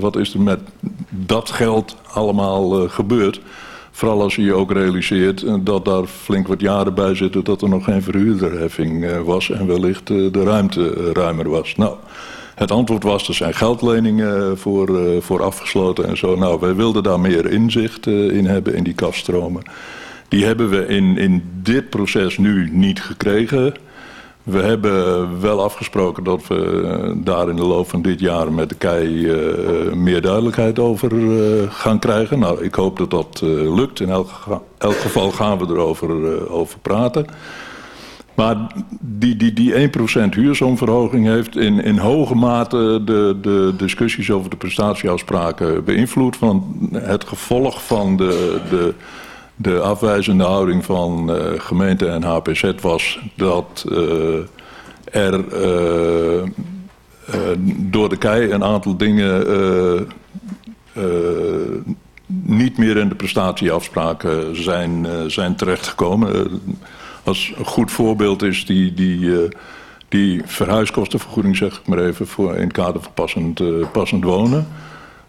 wat is er met dat geld allemaal uh, gebeurd. Vooral als je je ook realiseert dat daar flink wat jaren bij zitten dat er nog geen verhuurderheffing uh, was en wellicht de ruimte ruimer was. Nou, het antwoord was, er zijn geldleningen voor, voor afgesloten en zo. Nou, wij wilden daar meer inzicht in hebben in die kaststromen. Die hebben we in, in dit proces nu niet gekregen. We hebben wel afgesproken dat we daar in de loop van dit jaar met de KEI uh, meer duidelijkheid over uh, gaan krijgen. Nou, ik hoop dat dat lukt. In elk, elk, geval gaan we erover over praten. Maar die, die, die 1% huursomverhoging heeft in, in hoge mate de, de discussies over de prestatieafspraken beïnvloed. Want het gevolg van de, de de afwijzende houding van uh, gemeente en HPZ was dat uh, er uh, door de KEI een aantal dingen niet meer in de prestatieafspraken zijn, zijn terechtgekomen. als een goed voorbeeld is die, die, die verhuiskostenvergoeding, zeg ik maar even, voor in het kader van passend, passend wonen.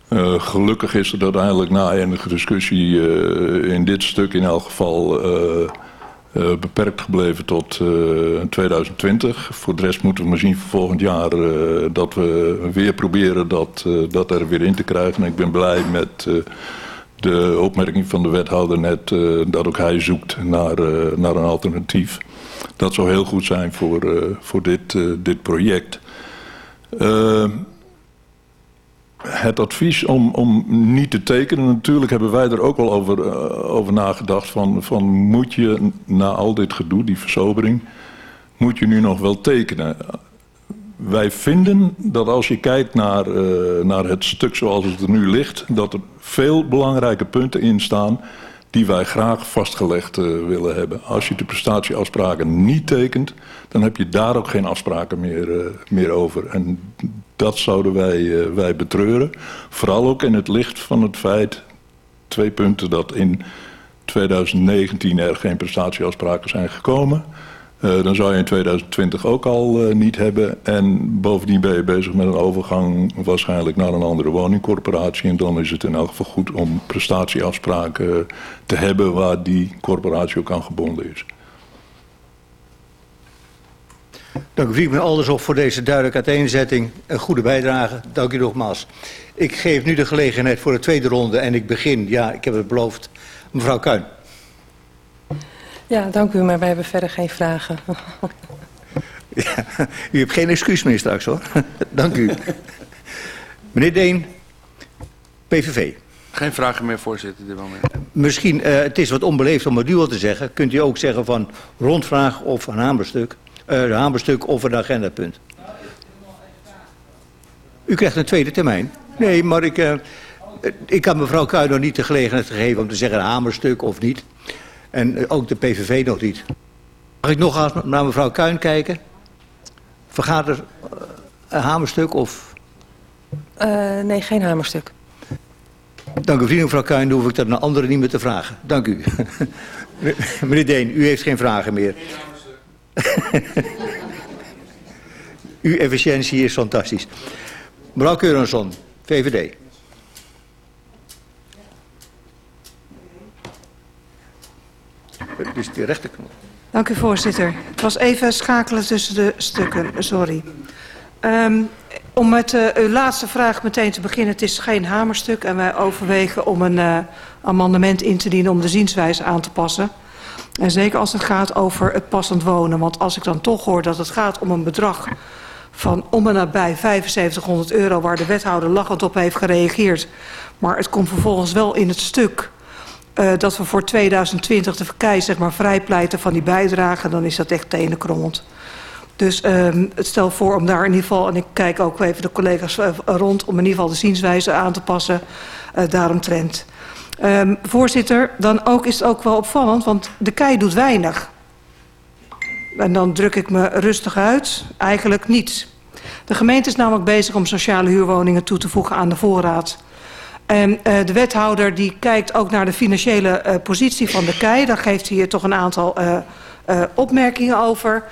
Uh, gelukkig is er uiteindelijk na enige discussie uh, in dit stuk in elk geval uh, beperkt gebleven tot 2020. Voor de rest moeten we maar zien voor volgend jaar dat we weer proberen dat, dat er weer in te krijgen. En ik ben blij met de opmerking van de wethouder net dat ook hij zoekt naar, naar een alternatief. Dat zou heel goed zijn voor, voor dit, dit project het advies om, om niet te tekenen, natuurlijk hebben wij er ook wel over, uh, over nagedacht. Van, van moet je na al dit gedoe, die versobering, moet je nu nog wel tekenen? Wij vinden dat als je kijkt naar, uh, naar het stuk zoals het er nu ligt, dat er veel belangrijke punten in staan die wij graag vastgelegd uh, willen hebben. Als je de prestatieafspraken niet tekent, dan heb je daar ook geen afspraken meer, meer over. Dat zouden wij, uh, wij betreuren. Vooral ook in het licht van het feit, twee punten, dat in 2019 er geen prestatieafspraken zijn gekomen. Uh, dan zou je in 2020 ook al uh, niet hebben. En bovendien ben je bezig met een overgang waarschijnlijk naar een andere woningcorporatie. En dan is het in elk geval goed om prestatieafspraken te hebben waar die corporatie ook aan gebonden is. Dank u vriend Aldershoff voor deze duidelijke uiteenzetting. Een goede bijdrage. Dank u nogmaals. Ik geef nu de gelegenheid voor de tweede ronde en ik begin, ja, ik heb het beloofd, mevrouw Kuin. Ja, dank u, maar wij hebben verder geen vragen. Ja, u hebt geen excuus meer straks hoor. dank u. Meneer Deen, PVV. Geen vragen meer, voorzitter, dit moment. Misschien, uh, het is wat onbeleefd om het nu al te zeggen. Kunt u ook zeggen van rondvraag of een hamerstuk? Uh, een hamerstuk of een agendapunt? U krijgt een tweede termijn. Nee, maar ik, uh, ik had mevrouw Kuijn nog niet de gelegenheid gegeven om te zeggen een hamerstuk of niet. En ook de PVV nog niet. Mag ik nog eens naar mevrouw Kuijn kijken? Vergaat er een hamerstuk of... Uh, nee, geen hamerstuk. Dank u vriendelijk mevrouw Kuijn, dan hoef ik dat naar anderen niet meer te vragen. Dank u. Meneer Deen, u heeft geen vragen meer. Uw efficiëntie is fantastisch. Mevrouw Keurenson, VVD. Is die rechterknop. Dank u, voorzitter. Het was even schakelen tussen de stukken, sorry. Um, om met uh, uw laatste vraag meteen te beginnen. Het is geen hamerstuk en wij overwegen om een uh, amendement in te dienen om de zienswijze aan te passen. En zeker als het gaat over het passend wonen. Want als ik dan toch hoor dat het gaat om een bedrag van om en nabij 7500 euro... waar de wethouder lachend op heeft gereageerd... maar het komt vervolgens wel in het stuk uh, dat we voor 2020 de verkij zeg maar, vrijpleiten van die bijdrage, dan is dat echt tenenkrommend. Dus um, het stel voor om daar in ieder geval, en ik kijk ook even de collega's uh, rond, om in ieder geval de zienswijze aan te passen uh, daaromtrent. Um, voorzitter, dan ook is het ook wel opvallend, want de KEI doet weinig. En dan druk ik me rustig uit, eigenlijk niets. De gemeente is namelijk bezig om sociale huurwoningen toe te voegen aan de voorraad. En uh, de wethouder die kijkt ook naar de financiële uh, positie van de KEI. Daar geeft hij toch een aantal uh, opmerkingen over.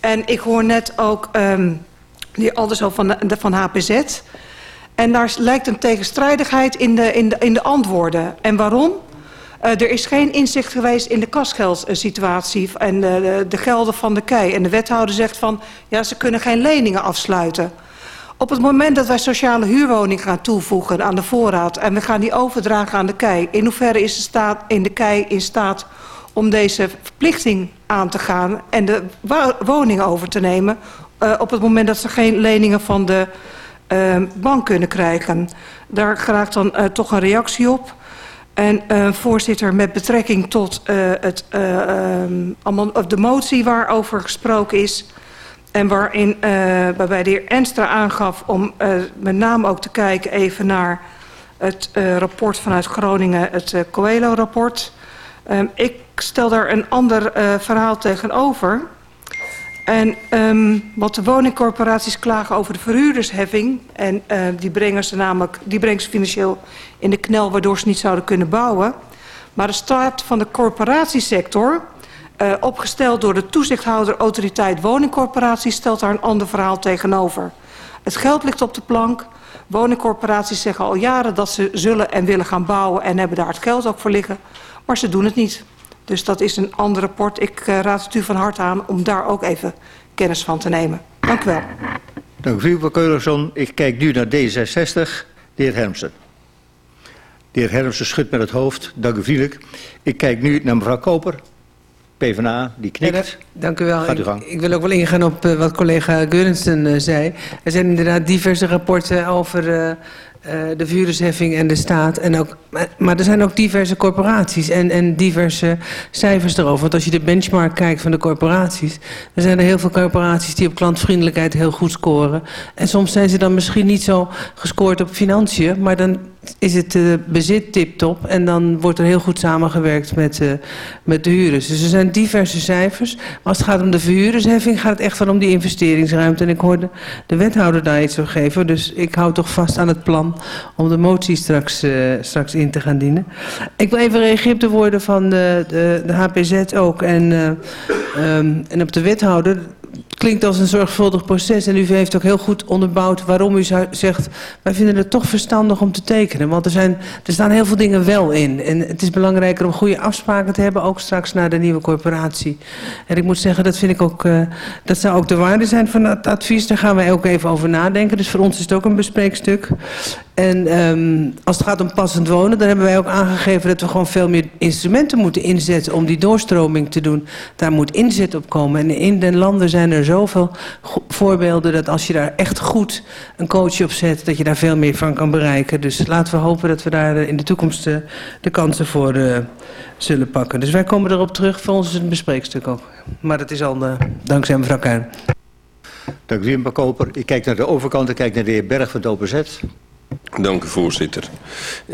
En ik hoor net ook um, die Alderso van, van HPZ. En daar lijkt een tegenstrijdigheid in de, in de, in de antwoorden. En waarom? Uh, er is geen inzicht geweest in de kasgeldsituatie en de, de, de gelden van de KEI. En de wethouder zegt van, ja, ze kunnen geen leningen afsluiten. Op het moment dat wij sociale huurwoningen gaan toevoegen aan de voorraad... en we gaan die overdragen aan de KEI... in hoeverre is de, staat, in de KEI in staat om deze verplichting aan te gaan... en de woning over te nemen... Uh, op het moment dat ze geen leningen van de uh, bank kunnen krijgen. Daar graag dan uh, toch een reactie op... En uh, voorzitter, met betrekking tot uh, het, uh, de motie waarover gesproken is... en waarin, waarbij de heer Enstra aangaf om met name ook te kijken even naar... het rapport vanuit Groningen, het Coelho-rapport. Um, ik stel daar een ander verhaal tegenover... En um, wat de woningcorporaties klagen over de verhuurdersheffing... en uh, die, brengen ze namelijk, die brengen ze financieel in de knel... waardoor ze niet zouden kunnen bouwen. Maar de staat van de corporatiesector... Uh, opgesteld door de toezichthouder autoriteit woningcorporaties... stelt daar een ander verhaal tegenover. Het geld ligt op de plank. Woningcorporaties zeggen al jaren dat ze zullen en willen gaan bouwen... en hebben daar het geld ook voor liggen. Maar ze doen het niet. Dus dat is een ander rapport. Ik uh, raad het u van harte aan om daar ook even kennis van te nemen. Dank u wel. Dank u, mevrouw Keulerson. Ik kijk nu naar D66, de heer Hermsen. De heer Hermsen schudt met het hoofd. Dank u vriendelijk. Ik kijk nu naar mevrouw Koper, PvdA, die knikt. Ja, dank u wel. Gaat u gang. Ik, ik wil ook wel ingaan op uh, wat collega Geurensen uh, zei. Er zijn inderdaad diverse rapporten over... Uh, de vuurdersheffing en de staat. En ook, maar er zijn ook diverse corporaties en, en diverse cijfers erover. Want als je de benchmark kijkt van de corporaties... dan zijn er heel veel corporaties die op klantvriendelijkheid heel goed scoren. En soms zijn ze dan misschien niet zo gescoord op financiën... maar dan is het bezit tip-top en dan wordt er heel goed samengewerkt met, uh, met de huurders. Dus er zijn diverse cijfers. Maar als het gaat om de verhuurdersheffing gaat het echt wel om die investeringsruimte. En ik hoorde de wethouder daar iets over geven. Dus ik hou toch vast aan het plan om de motie straks, uh, straks in te gaan dienen. Ik wil even reageren op de woorden van de, de, de HPZ ook en, um, en op de wethouder klinkt als een zorgvuldig proces. En u heeft ook heel goed onderbouwd waarom u zegt... wij vinden het toch verstandig om te tekenen. Want er, zijn, er staan heel veel dingen wel in. En het is belangrijker om goede afspraken te hebben... ook straks naar de nieuwe corporatie. En ik moet zeggen, dat vind ik ook... Uh, dat zou ook de waarde zijn van het advies. Daar gaan wij ook even over nadenken. Dus voor ons is het ook een bespreekstuk. En um, als het gaat om passend wonen... dan hebben wij ook aangegeven dat we gewoon veel meer instrumenten moeten inzetten... om die doorstroming te doen. Daar moet inzet op komen. En in den landen zijn er zoveel voorbeelden... dat als je daar echt goed een coach op zet... dat je daar veel meer van kan bereiken. Dus laten we hopen dat we daar in de toekomst uh, de kansen voor uh, zullen pakken. Dus wij komen erop terug. Voor ons is het bespreekstuk ook. Maar dat is al dankzij mevrouw Kuijn. Dank u, mevrouw Koper. Ik kijk naar de overkant, ik kijk naar de heer Berg van het OPZ. Dank u, voorzitter.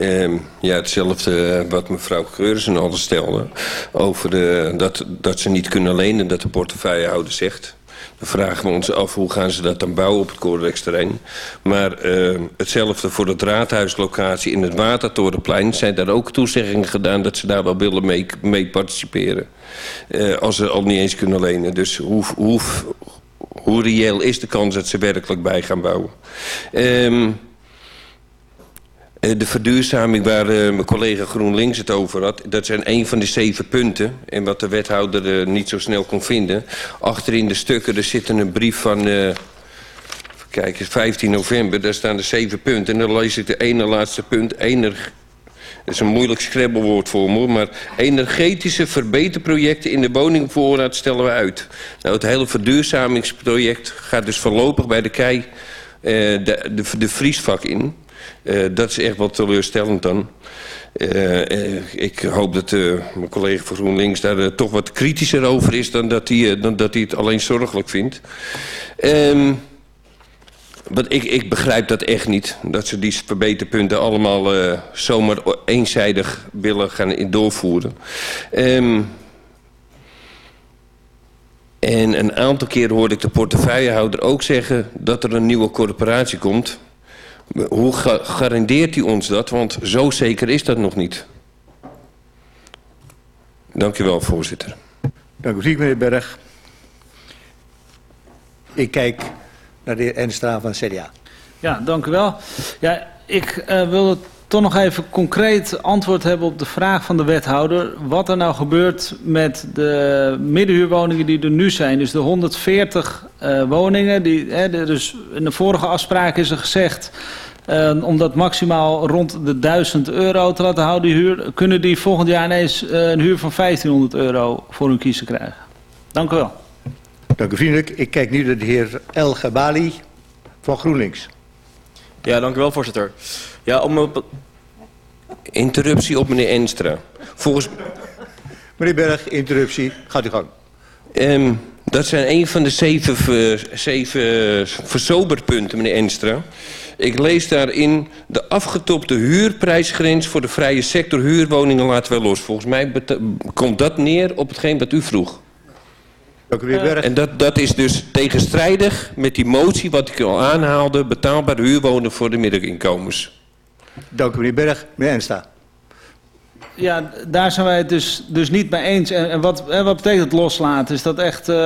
Um, ja, hetzelfde wat mevrouw Geurzen al stelde... over de, dat, dat ze niet kunnen lenen, dat de portefeuillehouder zegt. Dan vragen we ons af hoe gaan ze dat dan bouwen op het Corexterrein. Maar uh, hetzelfde voor de raadhuislocatie in het Watertorenplein... zijn daar ook toezeggingen gedaan dat ze daar wel willen mee, participeren. Uh, als ze al niet eens kunnen lenen. Dus hoe, hoe, hoe reëel is de kans dat ze werkelijk bij gaan bouwen? Um, de verduurzaming waar uh, mijn collega GroenLinks het over had... dat zijn een van de zeven punten. En wat de wethouder uh, niet zo snel kon vinden. Achterin de stukken, er zit een brief van... Kijk, 15 november, daar staan de zeven punten. En dan lees ik de ene laatste punt. Ener, dat is een moeilijk scrabblewoord voor me. Maar energetische verbeterprojecten in de woningvoorraad stellen we uit. Nou, het hele verduurzamingsproject gaat dus voorlopig bij de KEI... de, de, de vriesvak in... Uh, dat is echt wat teleurstellend dan. Uh, ik hoop dat mijn collega van GroenLinks daar toch wat kritischer over is... dan dat hij, dat hij het alleen zorgelijk vindt. Um, want ik, ik begrijp dat echt niet. Dat ze die verbeterpunten allemaal zomaar eenzijdig willen gaan doorvoeren. Um, en een aantal keer hoorde ik de portefeuillehouder ook zeggen... dat er een nieuwe corporatie komt... Hoe garandeert u ons dat? Want zo zeker is dat nog niet. Dank u wel, voorzitter. Dank u, meneer Berg. Ik kijk naar de heer Enstra van CDA. Ja, dank u wel. Ja, ik uh, wilde toch nog even concreet antwoord hebben op de vraag van de wethouder. Wat er nou gebeurt met de middenhuurwoningen die er nu zijn. Dus de 140 uh, woningen. Die, hè, dus in de vorige afspraak is er gezegd... Uh, om dat maximaal rond de 1000 euro te laten houden, die huur, kunnen die volgend jaar ineens uh, een huur van 1500 euro voor hun kiezen krijgen. Dank u wel. Dank u vriendelijk. Ik kijk nu naar de heer El Gabali van GroenLinks. Ja, dank u wel, voorzitter. Ja, om op... Interruptie op meneer Enstra. Volgens... Meneer Berg, interruptie. Gaat u gang. Um, dat zijn een van de zeven, ver, zeven versoberpunten, meneer Enstra. Ik lees daarin de afgetopte huurprijsgrens voor de vrije sector huurwoningen laten we los. Volgens mij komt dat neer op hetgeen wat u vroeg. Dank u, meneer Berg. En dat, dat is dus tegenstrijdig met die motie wat ik al aanhaalde... betaalbare huurwoningen voor de middeninkomens. Dank u, meneer Berg. Meneer Ensta. Ja, daar zijn wij het dus, dus niet mee eens. En, en wat, en wat betekent het loslaten? Is dat echt uh,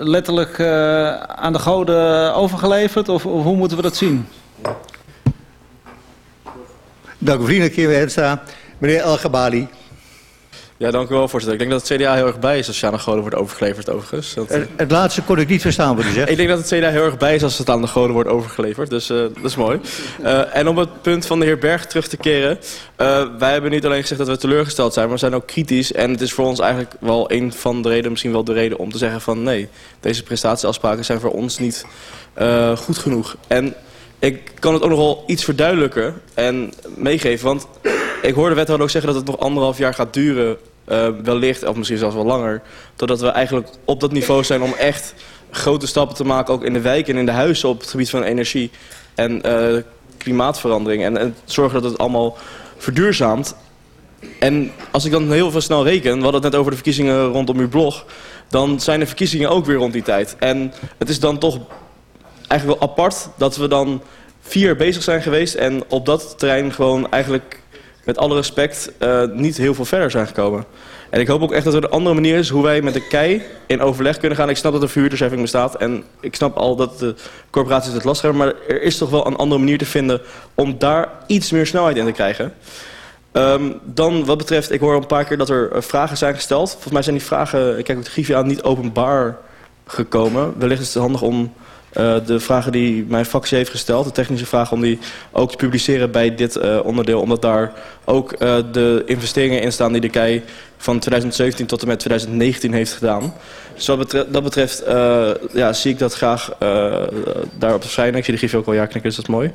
letterlijk uh, aan de goden overgeleverd? Of, of, hoe moeten we dat zien? Dank u vriendelijk, heer Ensta. Meneer El Gabali. Ja, dank u wel, voorzitter. Ik denk dat het CDA heel erg bij is als je aan de goden wordt overgeleverd, overigens. Dat, het, het, laatste kon ik niet verstaan wat u zegt. Ik denk dat het CDA heel erg bij is als het aan de goden wordt overgeleverd. Dus uh, dat is mooi. Uh, en om het punt van de heer Berg terug te keren. Uh, wij hebben niet alleen gezegd dat we teleurgesteld zijn, maar we zijn ook kritisch. En het is voor ons eigenlijk wel een van de redenen, misschien wel de reden om te zeggen van... nee, deze prestatieafspraken zijn voor ons niet goed genoeg. En ik kan het ook nog wel iets verduidelijken en meegeven. Want ik hoorde de wethouder ook zeggen dat het nog anderhalf jaar gaat duren. Uh, wellicht, of misschien zelfs wel langer. Totdat we eigenlijk op dat niveau zijn om echt grote stappen te maken. Ook in de wijken en in de huizen op het gebied van energie en uh, klimaatverandering. En, en zorgen dat het allemaal verduurzaamt. En als ik dan heel veel snel reken, we hadden het net over de verkiezingen rondom uw blog. Dan zijn de verkiezingen ook weer rond die tijd. En het is dan toch eigenlijk wel apart dat we dan vier bezig zijn geweest. En op dat terrein gewoon eigenlijk met alle respect uh, niet heel veel verder zijn gekomen. En ik hoop ook echt dat er een andere manier is hoe wij met de KEI in overleg kunnen gaan. Ik snap dat er verhuurdersheffing bestaat en ik snap al dat de corporaties het lastig hebben. Maar er is toch wel een andere manier te vinden om daar iets meer snelheid in te krijgen. Um, dan wat betreft, ik hoor een paar keer dat er uh, vragen zijn gesteld. Volgens mij zijn die vragen, ik kijk ook de griefje aan, niet openbaar gekomen. Wellicht is het handig om uh, de vragen die mijn fractie heeft gesteld, de technische vragen om die ook te publiceren bij dit uh, onderdeel. Omdat daar ook uh, de investeringen in staan die de KEI van 2017 tot en met 2019 heeft gedaan. Dus wat betreft, dat betreft ja, zie ik dat graag daarop verschijnen. Ik zie de griefje ook al ja knikken, dus dat is mooi.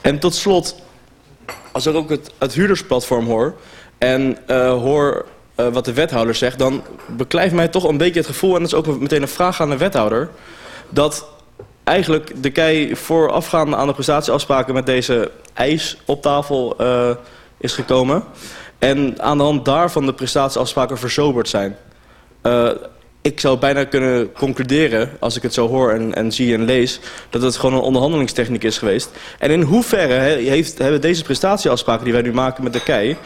En tot slot, als ik ook het, het huurdersplatform hoor en hoor wat de wethouder zegt, dan beklijft mij toch een beetje het gevoel, en dat is ook meteen een vraag aan de wethouder, dat eigenlijk de kei voorafgaande aan de prestatieafspraken met deze eis op tafel uh, is gekomen. En aan de hand daarvan de prestatieafspraken verzoberd zijn. Uh, ik zou bijna kunnen concluderen, als ik het zo hoor en, en zie en lees... dat het gewoon een onderhandelingstechniek is geweest. En in hoeverre heeft, hebben deze prestatieafspraken die wij nu maken met de KEI...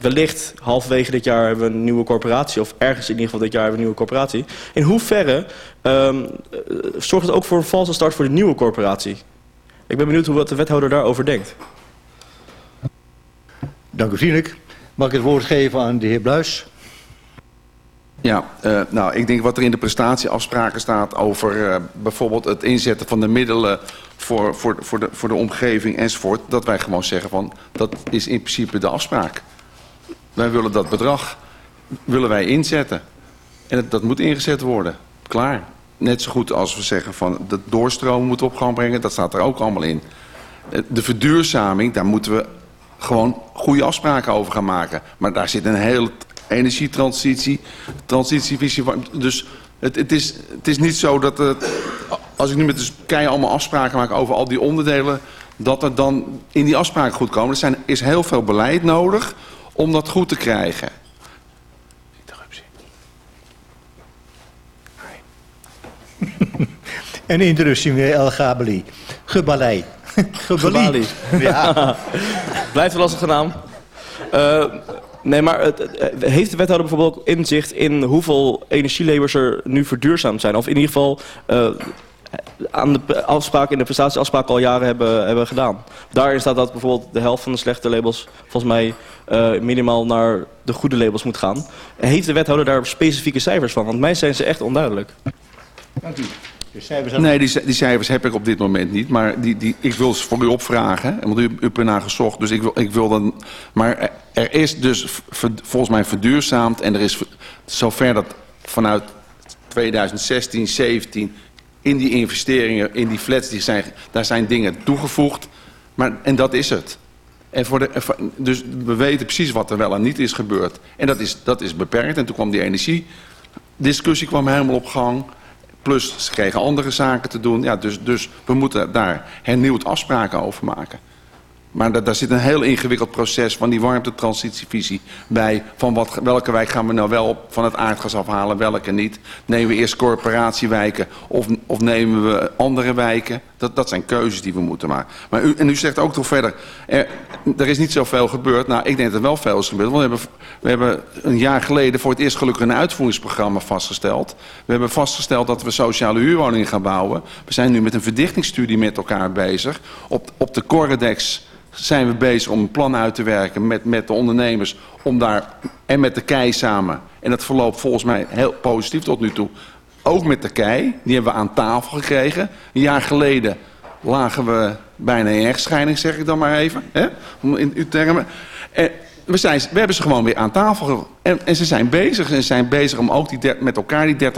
wellicht halverwege dit jaar hebben we een nieuwe corporatie... of ergens in ieder geval dit jaar hebben we een nieuwe corporatie... in hoeverre um, zorgt het ook voor een valse start voor de nieuwe corporatie? Ik ben benieuwd hoe wat de wethouder daarover denkt. Dank u vriendelijk. Mag ik het woord geven aan de heer Bluis? Ja, uh, nou, ik denk wat er in de prestatieafspraken staat over uh, bijvoorbeeld het inzetten van de middelen voor, voor, voor, de, voor de omgeving enzovoort, dat wij gewoon zeggen van dat is in principe de afspraak. Wij willen dat bedrag willen wij inzetten. En dat moet ingezet worden. Klaar. Net zo goed als we zeggen van de moeten op gang brengen, dat staat er ook allemaal in. De verduurzaming, daar moeten we gewoon goede afspraken over gaan maken. Maar daar zit een heel energietransitie, transitievisie. Dus het, het, is, het is niet zo dat het, als ik nu met de KEI allemaal afspraken maak over al die onderdelen, dat er dan in die afspraken goed komen. Er zijn, is heel veel beleid nodig om dat goed te krijgen. Interruptie. Een interruptie, meneer El Gabali. Gebali. Gebali. Ja. Blijft een lastige naam. Uh, Nee, maar het, heeft de wethouder bijvoorbeeld ook inzicht in hoeveel energielevers er nu verduurzaamd zijn? Of in ieder geval, uh, aan de afspraken in de prestatieafspraken al jaren hebben, hebben gedaan. Daarin staat dat bijvoorbeeld de helft van de slechte labels volgens mij eh, minimaal naar de goede labels moet gaan. Heeft de wethouder daar specifieke cijfers van? Want mij zijn ze echt onduidelijk. Dank u. Cijfers Nee, die, ci- die cijfers heb ik op dit moment niet. Maar die, die, ik wil ze voor u opvragen. Want u, hebt ernaar gezocht. Dus ik wil, ik wil dan. Maar er, is dus volgens mij verduurzaamd. En er is ver- zover dat vanuit 2016, 17 in die investeringen, in die flats, die zijn, daar zijn dingen toegevoegd. Maar, en dat is het. En voor de, dus we weten precies wat er wel en niet is gebeurd. En dat is, dat is beperkt. En toen kwam die energiediscussie kwam helemaal op gang. Plus ze kregen andere zaken te doen. Ja, dus, dus we moeten daar hernieuwd afspraken over maken. Maar da- daar zit een heel ingewikkeld proces van die warmtetransitievisie bij. Van wat, welke wijk gaan we nou wel van het aardgas afhalen, welke niet. Nemen we eerst corporatiewijken of, of nemen we andere wijken? Dat, dat zijn keuzes die we moeten maken. Maar u, en u zegt ook toch verder, er, er is niet zoveel gebeurd. Nou, ik denk dat er wel veel is gebeurd. Want we hebben, we hebben een jaar geleden voor het eerst gelukkig een uitvoeringsprogramma vastgesteld. We hebben vastgesteld dat we sociale huurwoningen gaan bouwen. We zijn nu met een verdichtingsstudie met elkaar bezig. Op, op de Corredex zijn we bezig om een plan uit te werken met, met de ondernemers om daar en met de KEI samen. En dat verloopt volgens mij heel positief tot nu toe. Ook met KEI, die hebben we aan tafel gekregen. Een jaar geleden lagen we bijna in echtscheiding, zeg ik dan maar even, hè? In uw termen. En we, zijn, we hebben ze gewoon weer aan tafel en, en ze zijn bezig. En ze zijn bezig om ook die met elkaar die 30%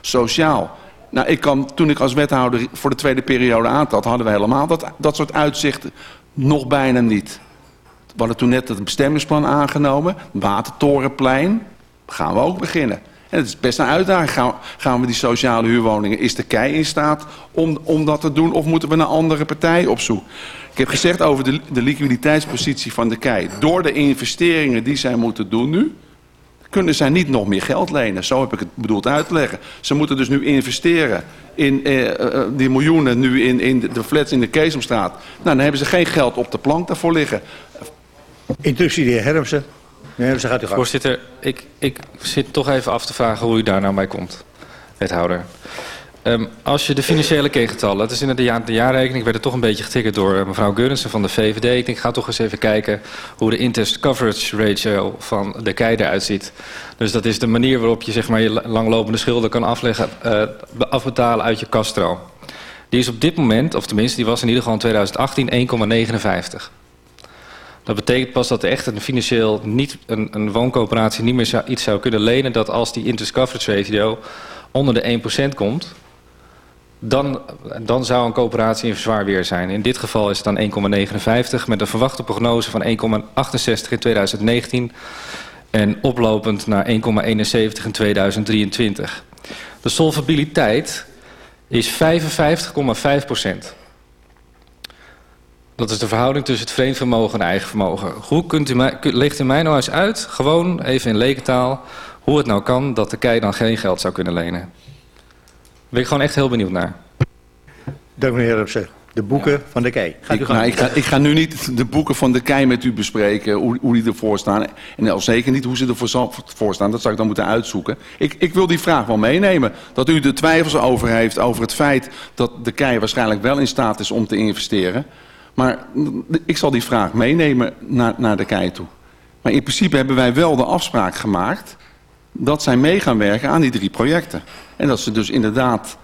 sociaal. Nou, ik kan, toen ik als wethouder voor de tweede periode aantrad, hadden we helemaal dat, dat soort uitzichten nog bijna niet. We hadden toen net het bestemmingsplan aangenomen. Watertorenplein. Gaan we ook beginnen. Het is best een uitdaging. Gaan, we die sociale huurwoningen... Is de KEI in staat om, om dat te doen? Of moeten we een andere partij op zoek? Ik heb gezegd over de, de liquiditeitspositie van de KEI. Door de investeringen die zij moeten doen nu... kunnen zij niet nog meer geld lenen. Zo heb ik het bedoeld uit te leggen. Ze moeten dus nu investeren in eh, eh, die miljoenen nu in, in de- flats in de Keesomstraat. Nou, dan hebben ze geen geld op de plank daarvoor liggen. Instructie de heer Hermsen. Gang. Voorzitter, ik, ik zit toch even af te vragen hoe u daar nou bij komt, wethouder. Ehm, als je de financiële keergetallen, dat is in de, jaar, de jaarrekening, ik werd er toch een beetje getikkerd door eh, mevrouw Geurensen van de VVD. Ik denk, ga toch eens even kijken hoe de interest coverage ratio van de KEI eruit ziet. Dus dat is de manier waarop je zeg maar, je la- langlopende schulden kan afleggen, eh, be- afbetalen uit je kastro. Die is op dit moment, of tenminste die was in ieder geval in 2018, 1,59. Dat betekent pas dat echt een financieel niet een, een wooncoöperatie niet meer iets zou kunnen lenen dat als die interest coverage ratio onder de 1% komt, dan, dan zou een coöperatie in zwaar weer zijn. In dit geval is het dan 1,59 met een verwachte prognose van 1,68 in 2019 en oplopend naar 1,71 in 2023. De solvabiliteit is 55,5 dat is de verhouding tussen het vreemd vermogen en eigen vermogen. Hoe kunt u mij, legt u mij nou eens uit, gewoon even in lekentaal, hoe het nou kan dat de KEI dan geen geld zou kunnen lenen? Daar ben ik gewoon echt heel benieuwd naar. Dank meneer Hermsen. De boeken van de KEI. Gaat u Ik, nou, ik, ga, ik ga nu niet de boeken van de KEI met u bespreken, hoe, hoe die ervoor staan. En al zeker niet hoe ze ervoor voor staan, dat zou ik dan moeten uitzoeken. Ik, ik wil die vraag wel meenemen. Dat u er twijfels over heeft, over het feit dat de KEI waarschijnlijk wel in staat is om te investeren. Maar ik zal die vraag meenemen naar, naar de KEI toe. Maar in principe hebben wij wel de afspraak gemaakt dat zij mee gaan werken aan die drie projecten. En dat ze dus inderdaad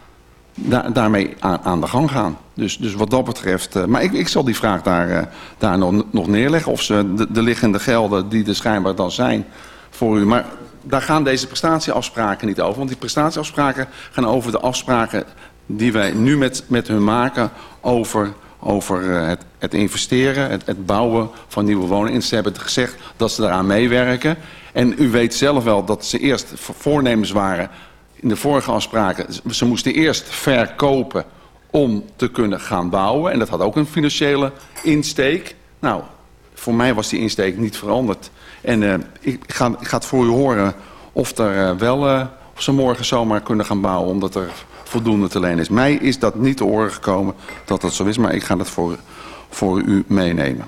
da daarmee aan, aan de gang gaan. Dus, dus wat dat betreft... eh, maar ik, ik zal die vraag daar, eh, daar nog, nog neerleggen. Of ze de, de liggende gelden die er schijnbaar dan zijn voor u. Maar daar gaan deze prestatieafspraken niet over. Want die prestatieafspraken gaan over de afspraken die wij nu met, met hun maken... over, over eh, het, het investeren, het, het bouwen van nieuwe woningen. En ze hebben gezegd dat ze daaraan meewerken. En u weet zelf wel dat ze eerst vo- voornemens waren in de vorige afspraken, ze moesten eerst verkopen om te kunnen gaan bouwen. En dat had ook een financiële insteek. Nou, voor mij was die insteek niet veranderd. En eh, ik, ga, ik het voor u horen of, er, eh, wel, of ze morgen zomaar kunnen gaan bouwen... omdat er voldoende te lenen is. Mij is dat niet te oren gekomen dat dat zo is, maar ik ga dat voor, voor u meenemen.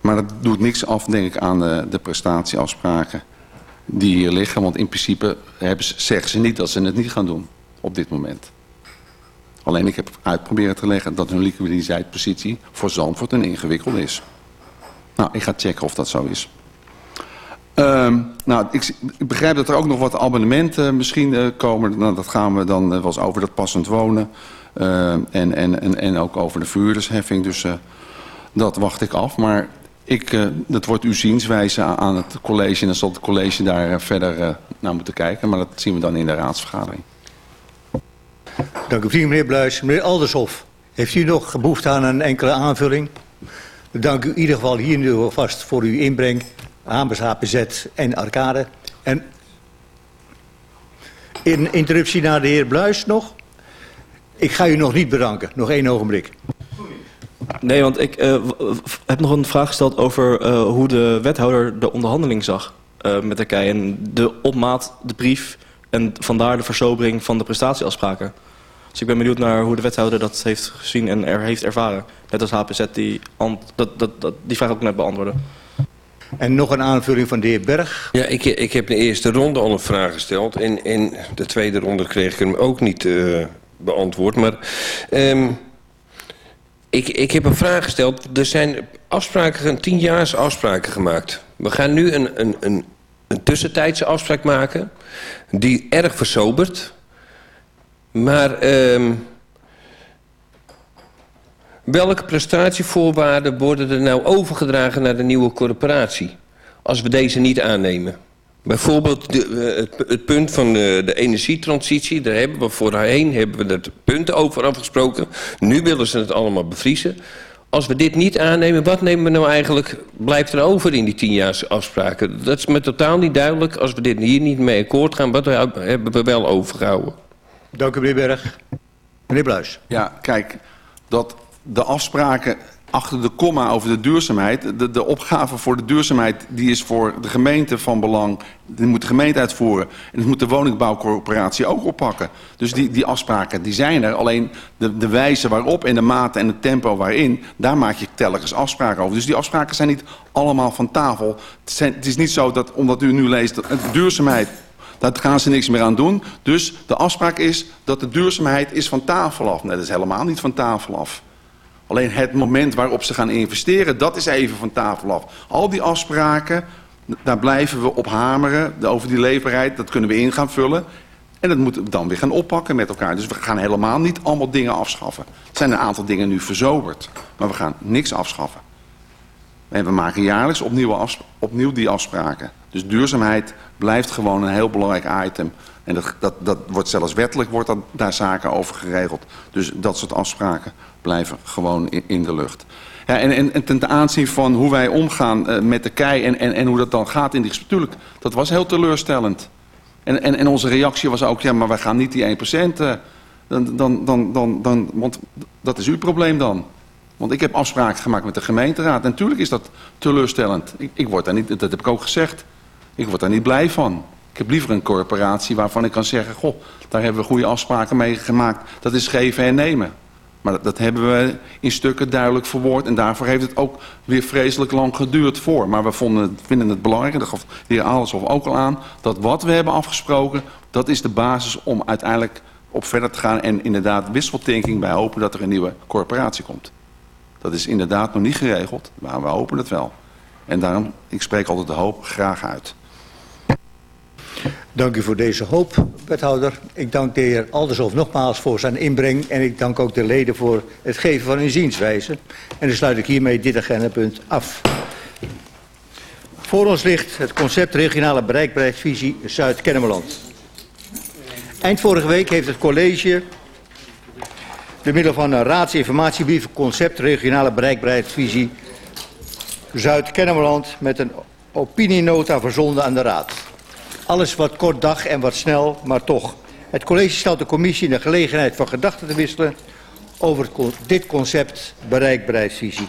Maar dat doet niks af, denk ik, aan de, de prestatieafspraken die hier liggen. Want in principe hebben ze, zeggen ze niet dat ze het niet gaan doen op dit moment. Alleen ik heb uit proberen te leggen dat hun liquiditeitspositie voor Zandvoort een ingewikkeld is. Nou, ik ga checken of dat zo is. Ehm, nou, ik, ik begrijp dat er ook nog wat abonnementen misschien eh, komen. Nou, dat gaan we dan uh, wel eens over dat passend wonen. Uh, en, en, en, en ook over de vuurdersheffing. Dus dat wacht ik af. Maar ik, dat wordt uw zienswijze aan het college. En dan zal het college daar verder naar moeten kijken. Maar dat zien we dan in de raadsvergadering. Dank u vriend, meneer Bluis. Meneer Aldershoff, heeft u nog behoefte aan een enkele aanvulling? Dank u in ieder geval hier nu vast voor uw inbreng. Hamers, HPZ en Arcade. En een interruptie naar de heer Bluis nog. Ik ga u nog niet bedanken. Nog één ogenblik. Nee, want ik uh, heb nog een vraag gesteld over uh, hoe de wethouder de onderhandeling zag uh, met Turkije. En de opmaat, de brief en vandaar de versobering van de prestatieafspraken. Dus ik ben benieuwd naar hoe de wethouder dat heeft gezien en er heeft ervaren. Net als HPZ die, dat, dat, dat, die vraag ook net beantwoorden. En nog een aanvulling van de heer Berg. Ja, ik, ik heb de eerste ronde al een vraag gesteld. En in de tweede ronde kreeg ik hem ook niet uh, beantwoord. Maar um, ik, ik heb een vraag gesteld. Er zijn afspraken, tienjaars afspraken gemaakt. We gaan nu een, een, een, een tussentijdse afspraak maken. Die erg versobert. Maar um, welke prestatievoorwaarden worden er nou overgedragen naar de nieuwe corporatie? Als we deze niet aannemen. Bijvoorbeeld de, het, het, punt van de, de, energietransitie. Daar hebben we voorheen hebben we het punten over afgesproken. Nu willen ze het allemaal bevriezen. Als we dit niet aannemen, wat nemen we nou eigenlijk, blijft er over in die tienjaars afspraken? Dat is me totaal niet duidelijk. Als we dit hier niet mee akkoord gaan, wat hebben we wel overgehouden? Dank u meneer Berg. Meneer Bluis. Ja, kijk, dat de afspraken achter de komma over de duurzaamheid. De, de opgave voor de duurzaamheid die is voor de gemeente van belang. Die moet de gemeente uitvoeren. En dat moet de woningbouwcorporatie ook oppakken. Dus die, die afspraken die zijn er. Alleen de, de wijze waarop en de mate en het tempo waarin... daar maak je telkens afspraken over. Dus die afspraken zijn niet allemaal van tafel. Het, is niet zo dat, omdat u nu leest... dat duurzaamheid daar gaan ze niks meer aan doen. Dus de afspraak is dat de duurzaamheid is van tafel af. Nee, dat is helemaal niet van tafel af. Alleen het moment waarop ze gaan investeren, dat is even van tafel af. Al die afspraken, daar blijven we op hameren. Over die leverheid, dat kunnen we in gaan vullen. En dat moeten we dan weer gaan oppakken met elkaar. Dus we gaan helemaal niet allemaal dingen afschaffen. Er zijn een aantal dingen nu verzoberd. Maar we gaan niks afschaffen. En we maken jaarlijks opnieuw, opnieuw die afspraken. Dus duurzaamheid blijft gewoon een heel belangrijk item. En dat, dat, dat wordt zelfs wettelijk wordt daar zaken over geregeld. Dus dat soort afspraken blijven gewoon in, de lucht. Ja, en, en, en ten aanzien van hoe wij omgaan uh, met de kei en, en, en hoe dat dan gaat in die Natuurlijk, dat was heel teleurstellend. En, en, en onze reactie was ook, ja, maar wij gaan niet die 1%. Uh, dan, dan, dan, dan, dan, want dat is uw probleem dan. Want ik heb afspraken gemaakt met de gemeenteraad. En natuurlijk is dat teleurstellend. Ik, ik word daar niet, dat heb ik ook gezegd. Ik word daar niet blij van. Ik heb liever een corporatie waarvan ik kan zeggen... goh, daar hebben we goede afspraken mee gemaakt. Dat is geven en nemen. Maar dat, hebben we in stukken duidelijk verwoord. En daarvoor heeft het ook weer vreselijk lang geduurd voor. Maar we vonden, vinden het belangrijk, dat gaf de heer Aleshoff ook al aan... dat wat we hebben afgesproken, dat is de basis om uiteindelijk op verder te gaan. En inderdaad wisselthinking, wij hopen dat er een nieuwe corporatie komt. Dat is inderdaad nog niet geregeld, maar we hopen het wel. En daarom, ik spreek altijd de hoop graag uit. Dank u voor deze hoop, wethouder. Ik dank de heer Aldershoff nogmaals voor zijn inbreng... en ik dank ook de leden voor het geven van hun zienswijze. En dan sluit ik hiermee dit agendapunt af. Voor ons ligt het concept regionale bereikbaarheidsvisie Zuid-Kennemerland. Eind vorige week heeft het college... door middel van een raadsinformatiebrief... concept regionale bereikbaarheidsvisie Zuid-Kennemerland... met een opinienota verzonden aan de raad. Alles wat kort dag en wat snel, maar toch. Het college stelt de commissie in de gelegenheid van gedachten te wisselen over dit concept bereikbaarheidsvisie.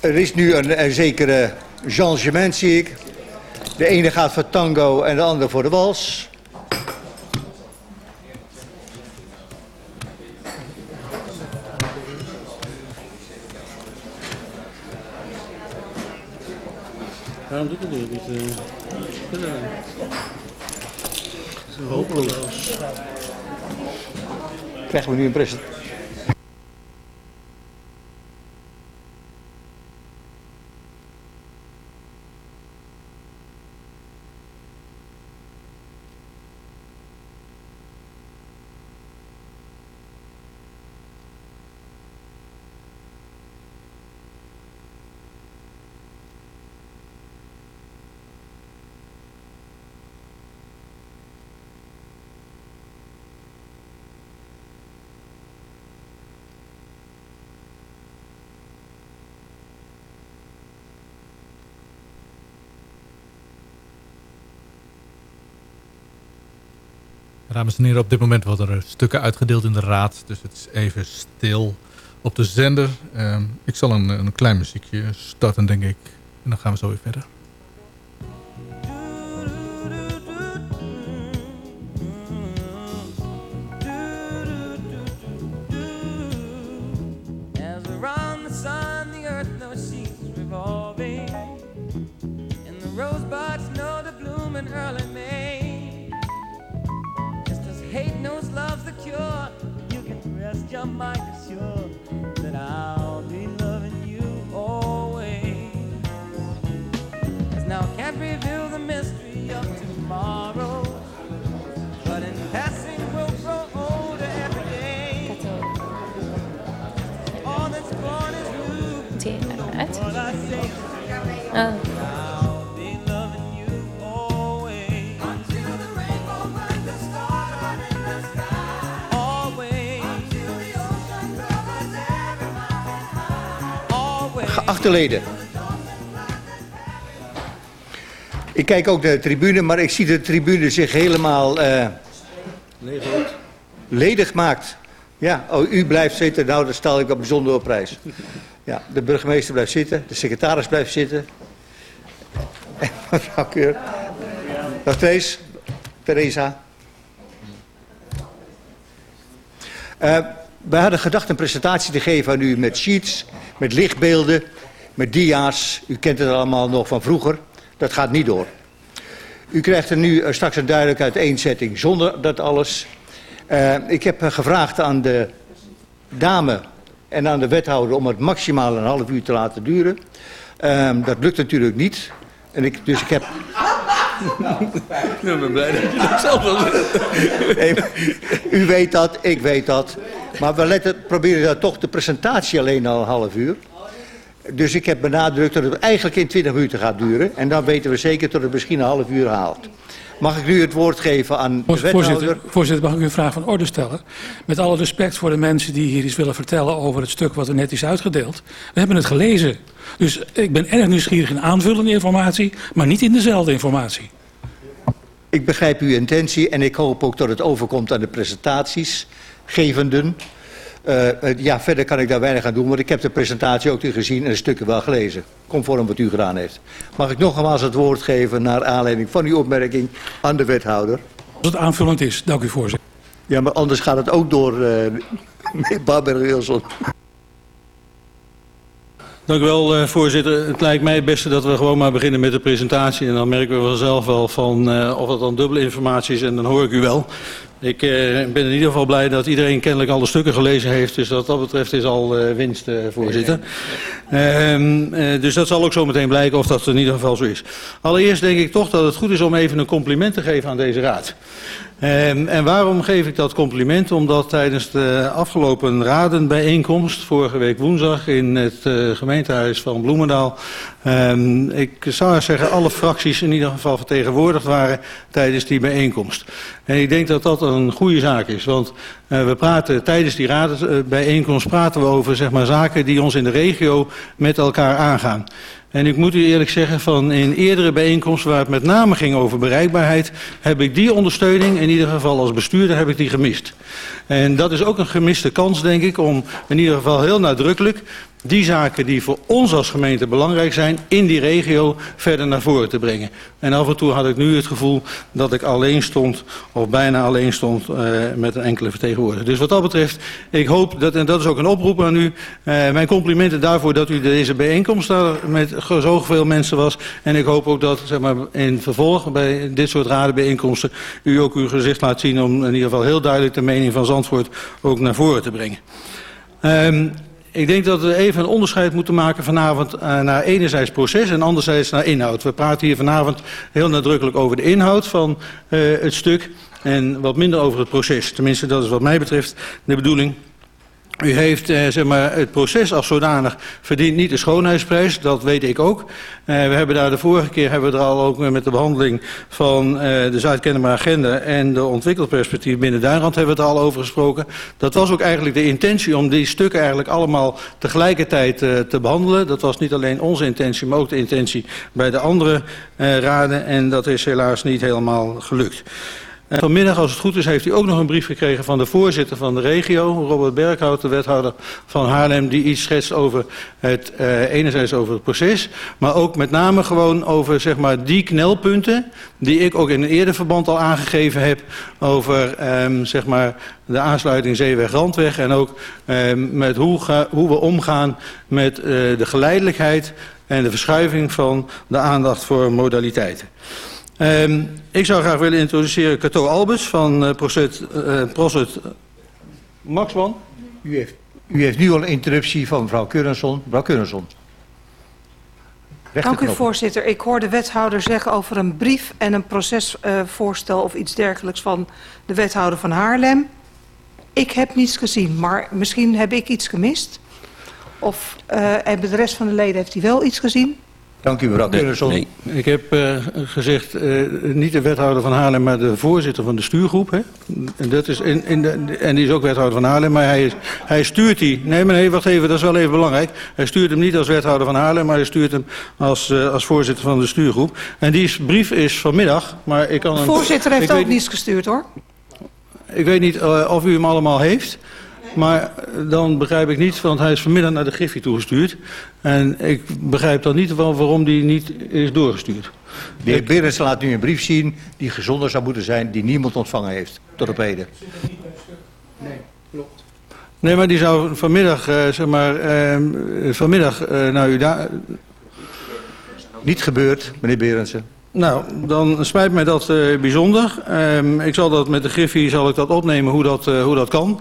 Er is nu een, een zekere changement, zie ik. De ene gaat voor tango en de andere voor de wals. het hopeloos. Krijgen we nu een presentatie? Dames en heren, op dit moment worden er stukken uitgedeeld in de raad. Dus het is even stil op de zender. Ehm, ik zal een, een klein muziekje starten, denk ik. En dan gaan we zo weer verder. Always. Geachte leden. Ik kijk ook naar de tribune, maar ik zie dat de tribune zich helemaal eh, ledig maakt. Ja, oh, u blijft zitten, nou daar stel ik op bijzonder op prijs. Ja, de burgemeester blijft zitten, de secretaris blijft zitten. En mevrouw Keur. Dag Thees, Theresa. Eh, wij hadden gedacht een presentatie te geven aan u met sheets, met lichtbeelden, met dia's. U kent het allemaal nog van vroeger. Dat gaat niet door. U krijgt er nu eh, straks een duidelijke uiteenzetting zonder dat alles. Eh, ik heb gevraagd aan de dame en aan de wethouder om het maximaal een half uur te laten duren. Ehm, dat lukt natuurlijk niet. En ik, dus ik heb... Ik ben blij dat je dat zelf wel u weet dat, ik weet dat. Maar we letten, proberen dan toch de presentatie alleen al een half uur. Dus ik heb benadrukt dat het eigenlijk in 20 minuten gaat duren. En dan weten we zeker dat het misschien een half uur haalt. Mag ik nu het woord geven aan de wethouder? Voorzitter, voorzitter, mag ik u een vraag van orde stellen? Met alle respect voor de mensen die hier iets willen vertellen over het stuk wat er net is uitgedeeld. We hebben het gelezen. Dus ik ben erg nieuwsgierig in aanvullende informatie, maar niet in dezelfde informatie. Ik begrijp uw intentie en ik hoop ook dat het overkomt aan de presentaties gevenden. Eh, eh, ja, verder kan ik daar weinig aan doen, want ik heb de presentatie ook gezien en de stukken wel gelezen. Conform wat u gedaan heeft. Mag ik nogmaals het woord geven naar aanleiding van uw opmerking aan de wethouder? Als het aanvullend is, dank u voorzitter. Ja, maar anders gaat het ook door uh, meneer Barber-Wilson. Dank u wel, eh, voorzitter. Het lijkt mij het beste dat we gewoon maar beginnen met de presentatie. En dan merken we vanzelf wel van uh, of dat dan dubbele informatie is. En dan hoor ik u wel. Ik uh, ben in ieder geval blij dat iedereen kennelijk alle stukken gelezen heeft. Dus wat dat betreft is al winst, voorzitter. Uh, dus dat zal ook zo meteen blijken of dat in ieder geval zo is. Allereerst denk ik toch dat het goed is om even een compliment te geven aan deze raad. Um, en waarom geef ik dat compliment? Omdat tijdens de afgelopen radenbijeenkomst, vorige week woensdag in het uh, gemeentehuis van Bloemendaal, um, ik zou zeggen alle fracties in ieder geval vertegenwoordigd waren tijdens die bijeenkomst. En ik denk dat dat een goede zaak is, want uh, we praten tijdens die radenbijeenkomst praten we over zeg maar, zaken die ons in de regio met elkaar aangaan. En ik moet u eerlijk zeggen, van in eerdere bijeenkomsten waar het met name ging over bereikbaarheid, heb ik die ondersteuning, in ieder geval als bestuurder, heb ik die gemist. En dat is ook een gemiste kans, denk ik, om in ieder geval heel nadrukkelijk die zaken die voor ons als gemeente belangrijk zijn... in die regio verder naar voren te brengen. En af en toe had ik nu het gevoel dat ik alleen stond... of bijna alleen stond uh, met een enkele vertegenwoordiger. Dus wat dat betreft, ik hoop, dat, en dat is ook een oproep aan u... Uh, mijn complimenten daarvoor dat u deze bijeenkomst daar met zoveel mensen was. En ik hoop ook dat zeg maar, in vervolg bij dit soort radenbijeenkomsten... u ook uw gezicht laat zien om in ieder geval heel duidelijk de mening van Zandvoort ook naar voren te brengen. Um, ik denk dat we even een onderscheid moeten maken vanavond uh, naar enerzijds proces en anderzijds naar inhoud. We praten hier vanavond heel nadrukkelijk over de inhoud van uh, het stuk en wat minder over het proces. Tenminste, dat is wat mij betreft de bedoeling. U heeft eh, zeg maar, het proces als zodanig verdient niet de schoonheidsprijs, dat weet ik ook. Uh, we hebben daar de vorige keer hebben we er al ook met de behandeling van uh, de Zuid-Kennemer agenda en de ontwikkelperspectief binnen Duinrand hebben we het al over gesproken. Dat was ook eigenlijk de intentie om die stukken eigenlijk allemaal tegelijkertijd te behandelen. Dat was niet alleen onze intentie, maar ook de intentie bij de andere raden en dat is helaas niet helemaal gelukt. Vanmiddag, als het goed is, heeft u ook nog een brief gekregen van de voorzitter van de regio, Robert Berghout, de wethouder van Haarlem, die iets schetst over het, uh, enerzijds over het proces, maar ook met name gewoon over zeg maar, die knelpunten die ik ook in een eerder verband al aangegeven heb over um, zeg maar, de aansluiting Zeeweg-Randweg en ook um, met hoe, hoe we omgaan met uh, de geleidelijkheid en de verschuiving van de aandacht voor modaliteiten. Um, ik zou graag willen introduceren Cato Albus van uh, Proset, uh, Proset Maxman. U heeft, u heeft nu al een interruptie van mevrouw Keurenson. Mevrouw Keurenson. Dank u voorzitter. Ik hoor de wethouder zeggen over een brief en een procesvoorstel uh, of iets dergelijks van de wethouder van Haarlem. Ik heb niets gezien, maar misschien heb ik iets gemist. Of uh, en de rest van de leden heeft hij wel iets gezien. Dank u mevrouw. Nee, nee. Ik heb uh, gezegd, uh, niet de wethouder van Haarlem, maar de voorzitter van de stuurgroep. Hè? En, dat is in, in de, en die is ook wethouder van Haarlem, maar hij, is, hij stuurt die. Nee, maar nee, wacht even, dat is wel even belangrijk. Hij stuurt hem niet als wethouder van Haarlem, maar hij stuurt hem als, uh, als voorzitter van de stuurgroep. En die brief is vanmiddag, maar ik kan De hem... voorzitter heeft ook weet, niets gestuurd hoor. Ik weet niet uh, of u hem allemaal heeft. Maar dan begrijp ik niet, want hij is vanmiddag naar de Griffie toegestuurd. En ik begrijp dan niet waarom die niet is doorgestuurd. De heer Berens laat nu een brief zien die gezonder zou moeten zijn, die niemand ontvangen heeft, tot op heden. Nee, klopt. Nee, maar die zou vanmiddag, uh, zeg maar, uh, vanmiddag uh, naar u daar... Niet gebeurd, meneer Berensen. Nou, dan spijt mij dat uh, bijzonder. Um, ik zal dat met de Griffie zal ik dat opnemen hoe dat, uh, hoe dat kan.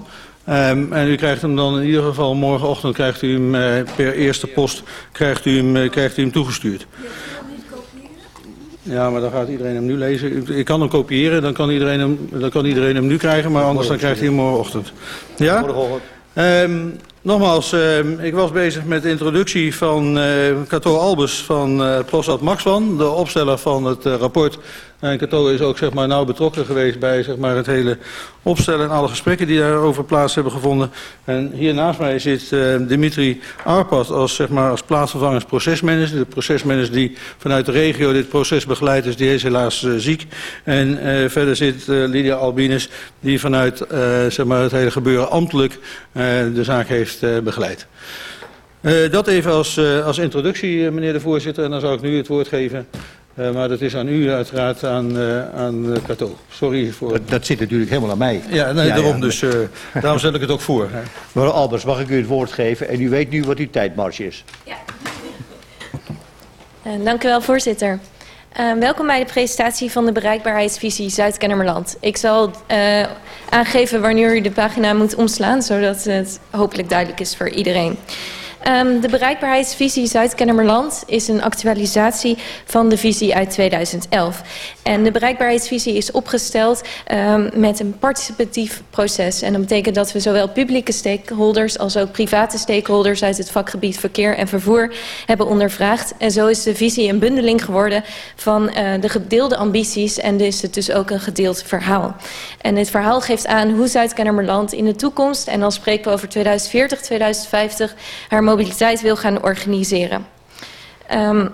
Um, en u krijgt hem dan in ieder geval morgenochtend krijgt u hem uh, per eerste post krijgt u hem, uh, krijgt u hem toegestuurd. Ja, maar dan gaat iedereen hem nu lezen. Ik kan hem kopiëren, dan kan iedereen hem, dan kan iedereen hem nu krijgen, maar anders dan krijgt hij hem morgenochtend. Ja? Um, nogmaals, uh, ik was bezig met de introductie van uh, Cato Albus van uh, Maxwan, de opsteller van het uh, rapport. En Cato is ook zeg maar, nauw betrokken geweest bij zeg maar, het hele opstellen en alle gesprekken die daarover plaats hebben gevonden. En hier naast mij zit uh, Dimitri Arpad als, zeg maar, als plaatsvervangend procesmanager. De procesmanager die vanuit de regio dit proces begeleidt is, die is helaas uh, ziek. En uh, verder zit Lydia Albinus die vanuit zeg maar, het hele gebeuren ambtelijk de zaak heeft begeleid. Dat even als, als introductie, meneer de voorzitter. En dan zou ik nu het woord geven Uh, maar dat is aan u uiteraard aan, uh, aan Cato. Sorry voor... Dat, dat zit natuurlijk helemaal aan mij. Ja, nee, ja daarom ja. dus. Uh, daarom stel ik het ook voor. Mevrouw Albers, mag ik u het woord geven? En u weet nu wat uw tijdmarge is. Ja. Uh, dank u wel, voorzitter. Uh, welkom bij de presentatie van de bereikbaarheidsvisie Zuid-Kennemerland. Ik zal uh, aangeven wanneer u de pagina moet omslaan, zodat het hopelijk duidelijk is voor iedereen. Um, de bereikbaarheidsvisie Zuid-Kennemerland is een actualisatie van de visie uit 2011. En de bereikbaarheidsvisie is opgesteld um, met een participatief proces. En dat betekent dat we zowel publieke stakeholders als ook private stakeholders uit het vakgebied verkeer en vervoer hebben ondervraagd. En zo is de visie een bundeling geworden van uh, de gedeelde ambities en is het dus ook een gedeeld verhaal. En dit verhaal geeft aan hoe Zuid-Kennemerland in de toekomst, en dan spreken we over 2040, 2050, haar mobiliteit wil gaan organiseren. Um,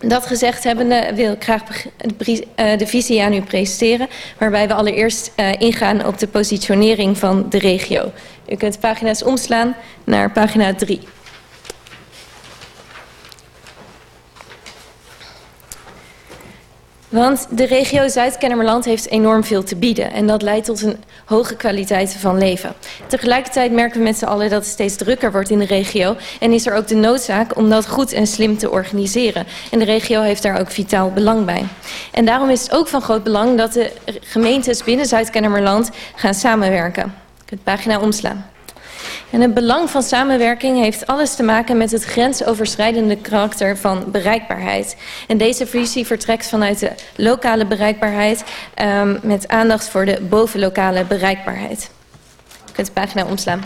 dat gezegd hebbende wil ik graag de visie aan u presenteren... waarbij we allereerst uh, ingaan op de positionering van de regio. U kunt pagina's omslaan naar pagina 3. Want de regio Zuid-Kennemerland heeft enorm veel te bieden. En dat leidt tot een hoge kwaliteit van leven. Tegelijkertijd merken we met z'n allen dat het steeds drukker wordt in de regio. En is er ook de noodzaak om dat goed en slim te organiseren. En de regio heeft daar ook vitaal belang bij. En daarom is het ook van groot belang dat de gemeentes binnen Zuid-Kennemerland gaan samenwerken. Je kunt de pagina omslaan. En het belang van samenwerking heeft alles te maken met het grensoverschrijdende karakter van bereikbaarheid. En deze visie vertrekt vanuit de lokale bereikbaarheid um, met aandacht voor de bovenlokale bereikbaarheid. Je kunt de pagina omslaan.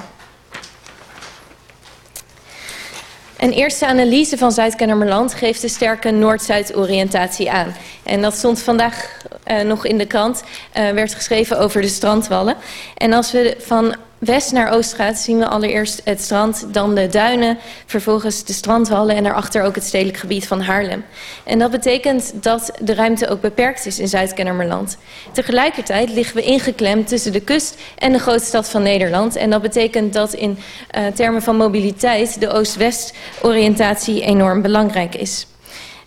Een eerste analyse van Zuid-Kennemerland geeft de sterke Noord-Zuid-oriëntatie aan. En dat stond vandaag uh, nog in de krant, uh, werd geschreven over de strandwallen. En als we van west naar oost gaat, zien we allereerst het strand, dan de duinen, vervolgens de strandwallen en daarachter ook het stedelijk gebied van Haarlem. En dat betekent dat de ruimte ook beperkt is in Zuid-Kennemerland. Tegelijkertijd liggen we ingeklemd tussen de kust en de grootste stad van Nederland. En dat betekent dat in uh, termen van mobiliteit de oost-west oriëntatie enorm belangrijk is.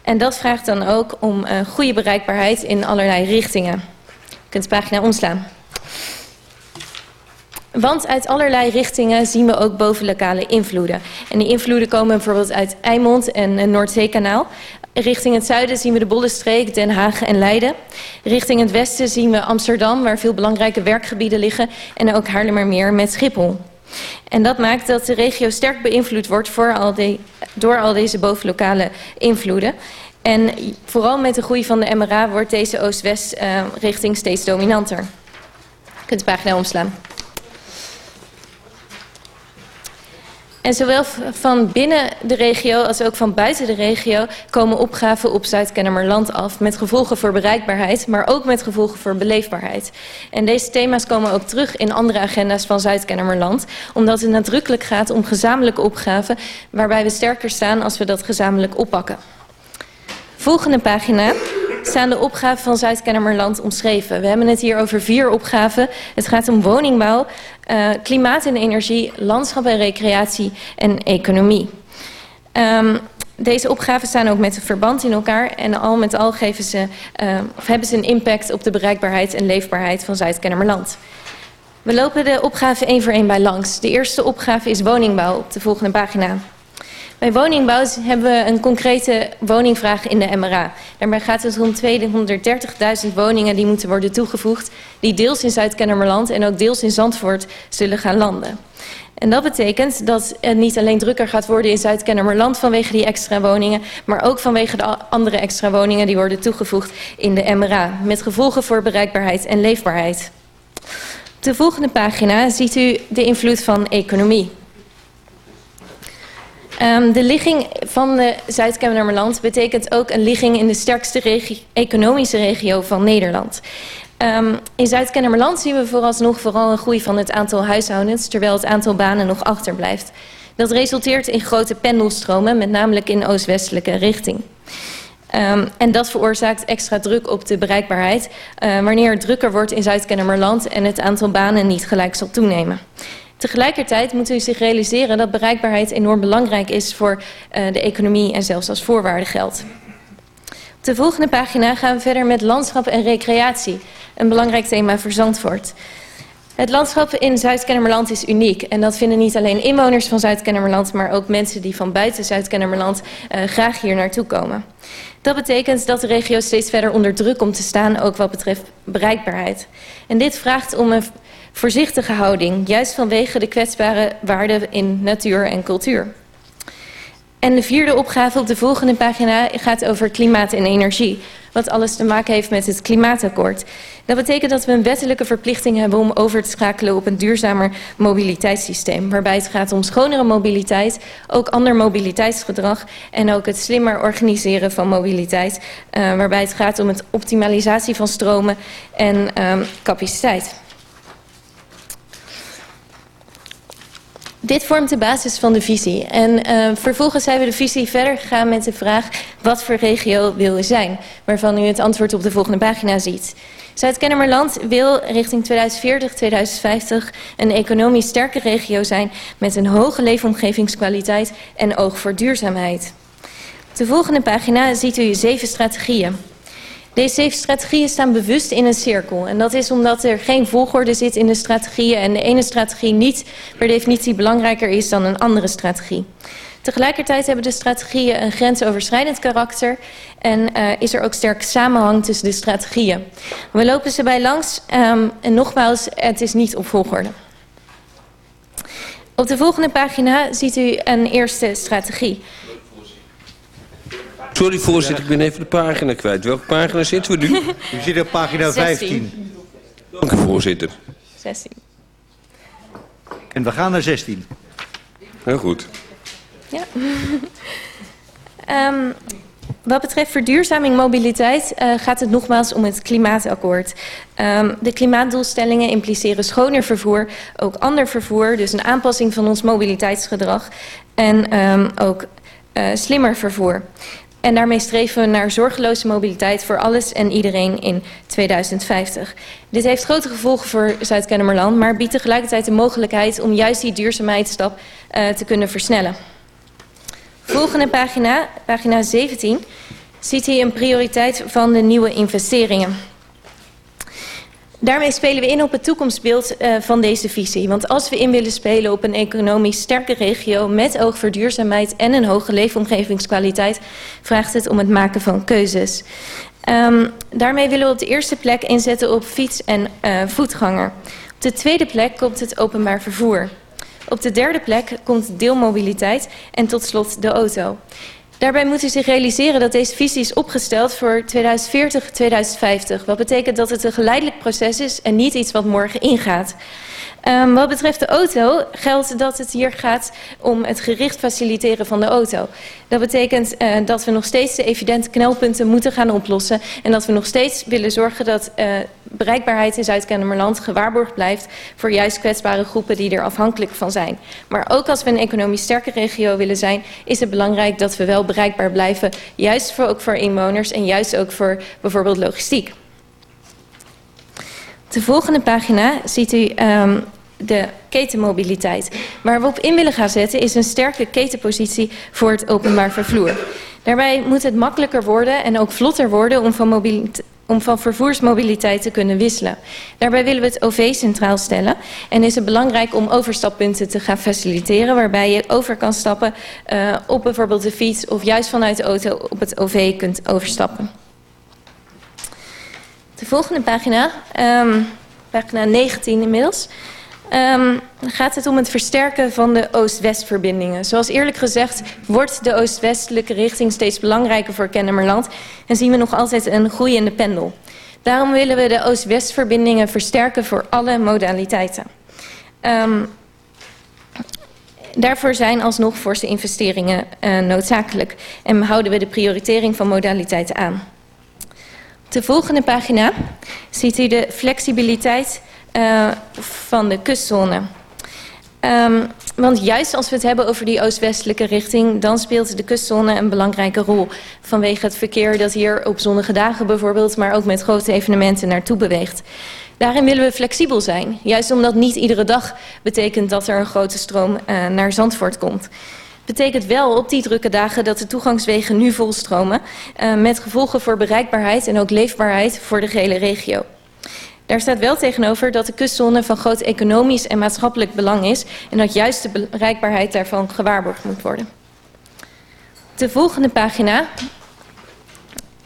En dat vraagt dan ook om uh, goede bereikbaarheid in allerlei richtingen. Je kunt de pagina omslaan. Want uit allerlei richtingen zien we ook bovenlokale invloeden. En die invloeden komen bijvoorbeeld uit Eimond en het Noordzeekanaal. Richting het zuiden zien we de Bollenstreek, Den Haag en Leiden. Richting het westen zien we Amsterdam, waar veel belangrijke werkgebieden liggen. En ook Haarlemmermeer met Schiphol. En dat maakt dat de regio sterk beïnvloed wordt voor door al deze bovenlokale invloeden. En vooral met de groei van de MRA wordt deze Oost-West uh, richting steeds dominanter. Je kunt de pagina omslaan. En zowel van binnen de regio als ook van buiten de regio komen opgaven op Zuid-Kennemerland af. Met gevolgen voor bereikbaarheid, maar ook met gevolgen voor beleefbaarheid. En deze thema's komen ook terug in andere agenda's van Zuid-Kennemerland. Omdat het nadrukkelijk gaat om gezamenlijke opgaven waarbij we sterker staan als we dat gezamenlijk oppakken. Volgende pagina staan de opgaven van Zuid-Kennemerland omschreven. We hebben het hier over vier opgaven. Het gaat om woningbouw, uh, klimaat en energie, landschap en recreatie en economie. Um, deze opgaven staan ook met een verband in elkaar en al met al geven ze, uh, of hebben ze een impact op de bereikbaarheid en leefbaarheid van Zuid-Kennemerland. We lopen de opgave één voor één bij langs. De eerste opgave is woningbouw op de volgende pagina. Bij woningbouw hebben we een concrete woningvraag in de MRA. Daarbij gaat het om 230.000 woningen die moeten worden toegevoegd... die deels in Zuid-Kennemerland en ook deels in Zandvoort zullen gaan landen. En dat betekent dat het niet alleen drukker gaat worden in Zuid-Kennemerland vanwege die extra woningen, maar ook vanwege de andere extra woningen die worden toegevoegd in de MRA, met gevolgen voor bereikbaarheid en leefbaarheid. De volgende pagina ziet u de invloed van economie. Um, de ligging van de Zuid-Kennemerland betekent ook een ligging in de sterkste economische regio van Nederland. Um, in Zuid-Kennemerland zien we vooralsnog vooral een groei van het aantal huishoudens, terwijl het aantal banen nog achterblijft. Dat resulteert in grote pendelstromen, met name in oost-westelijke richting. Um, en dat veroorzaakt extra druk op de bereikbaarheid, uh, wanneer het drukker wordt in Zuid-Kennemerland en het aantal banen niet gelijk zal toenemen. Tegelijkertijd moet u zich realiseren dat bereikbaarheid enorm belangrijk is voor uh, de economie en zelfs als voorwaarde geldt. Op de volgende pagina gaan we verder met landschap en recreatie. Een belangrijk thema voor Zandvoort. Het landschap in Zuid-Kennemerland is uniek. En dat vinden niet alleen inwoners van Zuid-Kennemerland... maar ook mensen die van buiten Zuid-Kennemerland uh, graag hier naartoe komen. Dat betekent dat de regio steeds verder onder druk komt te staan... ook wat betreft bereikbaarheid. En dit vraagt om een voorzichtige houding, juist vanwege de kwetsbare waarden in natuur en cultuur. En de vierde opgave op de volgende pagina gaat over klimaat en energie. Wat alles te maken heeft met het klimaatakkoord. Dat betekent dat we een wettelijke verplichting hebben om over te schakelen op een duurzamer mobiliteitssysteem. Waarbij het gaat om schonere mobiliteit, ook ander mobiliteitsgedrag en ook het slimmer organiseren van mobiliteit. Uh, waarbij het gaat om het optimalisatie van stromen en um, capaciteit. Dit vormt de basis van de visie. En uh, vervolgens zijn we de visie verder gegaan met de vraag... wat voor regio wil u zijn? Waarvan u het antwoord op de volgende pagina ziet. Zuid-Kennemerland wil richting 2040, 2050 een economisch sterke regio zijn... met een hoge leefomgevingskwaliteit en oog voor duurzaamheid. Op de volgende pagina ziet u zeven strategieën. Deze zeven strategieën staan bewust in een cirkel. En dat is omdat er geen volgorde zit in de strategieën en de ene strategie niet per definitie belangrijker is dan een andere strategie. Tegelijkertijd hebben de strategieën een grensoverschrijdend karakter en uh, is er ook sterk samenhang tussen de strategieën. We lopen ze bij langs um, en nogmaals, het is niet op volgorde. Op de volgende pagina ziet u een eerste strategie. Sorry voorzitter, ik ben even de pagina kwijt. Welke pagina zitten we nu? U zit op pagina 15. Dank u voorzitter. 16. En we gaan naar 16. Heel goed. Ja. um, wat betreft verduurzaming mobiliteit uh, gaat het nogmaals om het klimaatakkoord. Um, de klimaatdoelstellingen impliceren schoner vervoer, ook ander vervoer, dus een aanpassing van ons mobiliteitsgedrag en um, ook uh, slimmer vervoer. En daarmee streven we naar zorgeloze mobiliteit voor alles en iedereen in 2050. Dit heeft grote gevolgen voor Zuid-Kennemerland, maar biedt tegelijkertijd de mogelijkheid om juist die duurzaamheidsstap uh, te kunnen versnellen. Volgende pagina, pagina 17, ziet u een prioriteit van de nieuwe investeringen. Daarmee spelen we in op het toekomstbeeld uh, van deze visie. Want als we in willen spelen op een economisch sterke regio met oog voor duurzaamheid en een hoge leefomgevingskwaliteit, vraagt het om het maken van keuzes. Um, daarmee willen we op de eerste plek inzetten op fiets- en uh, voetganger. Op de tweede plek komt het openbaar vervoer. Op de derde plek komt deelmobiliteit en tot slot de auto. Daarbij moet u zich realiseren dat deze visie is opgesteld voor 2040-2050. Wat betekent dat het een geleidelijk proces is en niet iets wat morgen ingaat. Um, wat betreft de auto geldt dat het hier gaat om het gericht faciliteren van de auto. Dat betekent uh, dat we nog steeds de evidente knelpunten moeten gaan oplossen. En dat we nog steeds willen zorgen dat uh, bereikbaarheid in Zuid-Kennemerland gewaarborgd blijft voor juist kwetsbare groepen die er afhankelijk van zijn. Maar ook als we een economisch sterke regio willen zijn, is het belangrijk dat we wel bereikbaar blijven. Juist voor, ook voor inwoners en juist ook voor bijvoorbeeld logistiek. De volgende pagina ziet u um, de ketenmobiliteit. Waar we op in willen gaan zetten is een sterke ketenpositie voor het openbaar vervoer. Daarbij moet het makkelijker worden en ook vlotter worden om van, om van vervoersmobiliteit te kunnen wisselen. Daarbij willen we het OV centraal stellen en is het belangrijk om overstappunten te gaan faciliteren waarbij je over kan stappen uh, op bijvoorbeeld de fiets of juist vanuit de auto op het OV kunt overstappen. De volgende pagina, um, pagina 19 inmiddels. Um, gaat het om het versterken van de Oost-West-verbindingen. Zoals eerlijk gezegd wordt de Oost-Westelijke richting steeds belangrijker voor Kennemerland en zien we nog altijd een groeiende pendel. Daarom willen we de Oost-West-verbindingen versterken voor alle modaliteiten. Um, daarvoor zijn alsnog forse investeringen uh, noodzakelijk en houden we de prioritering van modaliteiten aan. De volgende pagina ziet u de flexibiliteit uh, van de kustzone. Um, want juist als we het hebben over die oost-westelijke richting... dan speelt de kustzone een belangrijke rol. Vanwege het verkeer dat hier op zonnige dagen bijvoorbeeld... maar ook met grote evenementen naartoe beweegt. Daarin willen we flexibel zijn. Juist omdat niet iedere dag betekent dat er een grote stroom uh, naar Zandvoort komt betekent wel op die drukke dagen dat de toegangswegen nu volstromen... Uh, met gevolgen voor bereikbaarheid en ook leefbaarheid voor de gehele regio. Daar staat wel tegenover dat de kustzone van groot economisch en maatschappelijk belang is... en dat juist de bereikbaarheid daarvan gewaarborgd moet worden. De volgende pagina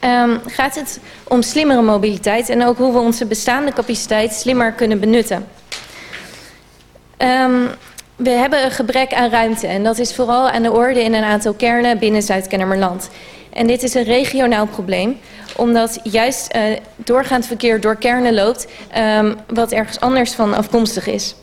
um, gaat het om slimmere mobiliteit... en ook hoe we onze bestaande capaciteit slimmer kunnen benutten. Um, we hebben een gebrek aan ruimte en dat is vooral aan de orde in een aantal kernen binnen Zuid-Kennemerland. En dit is een regionaal probleem, omdat juist uh, doorgaand verkeer door kernen loopt, um, wat ergens anders van afkomstig is.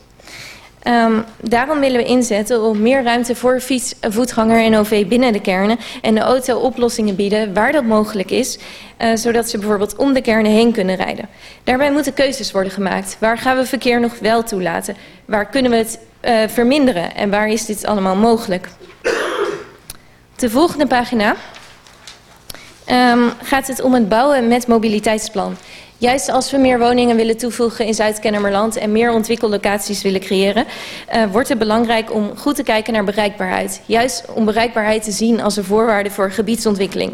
Um, daarom willen we inzetten op meer ruimte voor fiets, voetganger en OV binnen de kernen en de auto oplossingen bieden waar dat mogelijk is, uh, zodat ze bijvoorbeeld om de kernen heen kunnen rijden. Daarbij moeten keuzes worden gemaakt. Waar gaan we verkeer nog wel toelaten? Waar kunnen we het uh, verminderen en waar is dit allemaal mogelijk? De volgende pagina um, gaat het om het bouwen met mobiliteitsplan. Juist als we meer woningen willen toevoegen in Zuid-Kennemerland en meer ontwikkellocaties willen creëren, uh, wordt het belangrijk om goed te kijken naar bereikbaarheid. Juist om bereikbaarheid te zien als een voorwaarde voor gebiedsontwikkeling.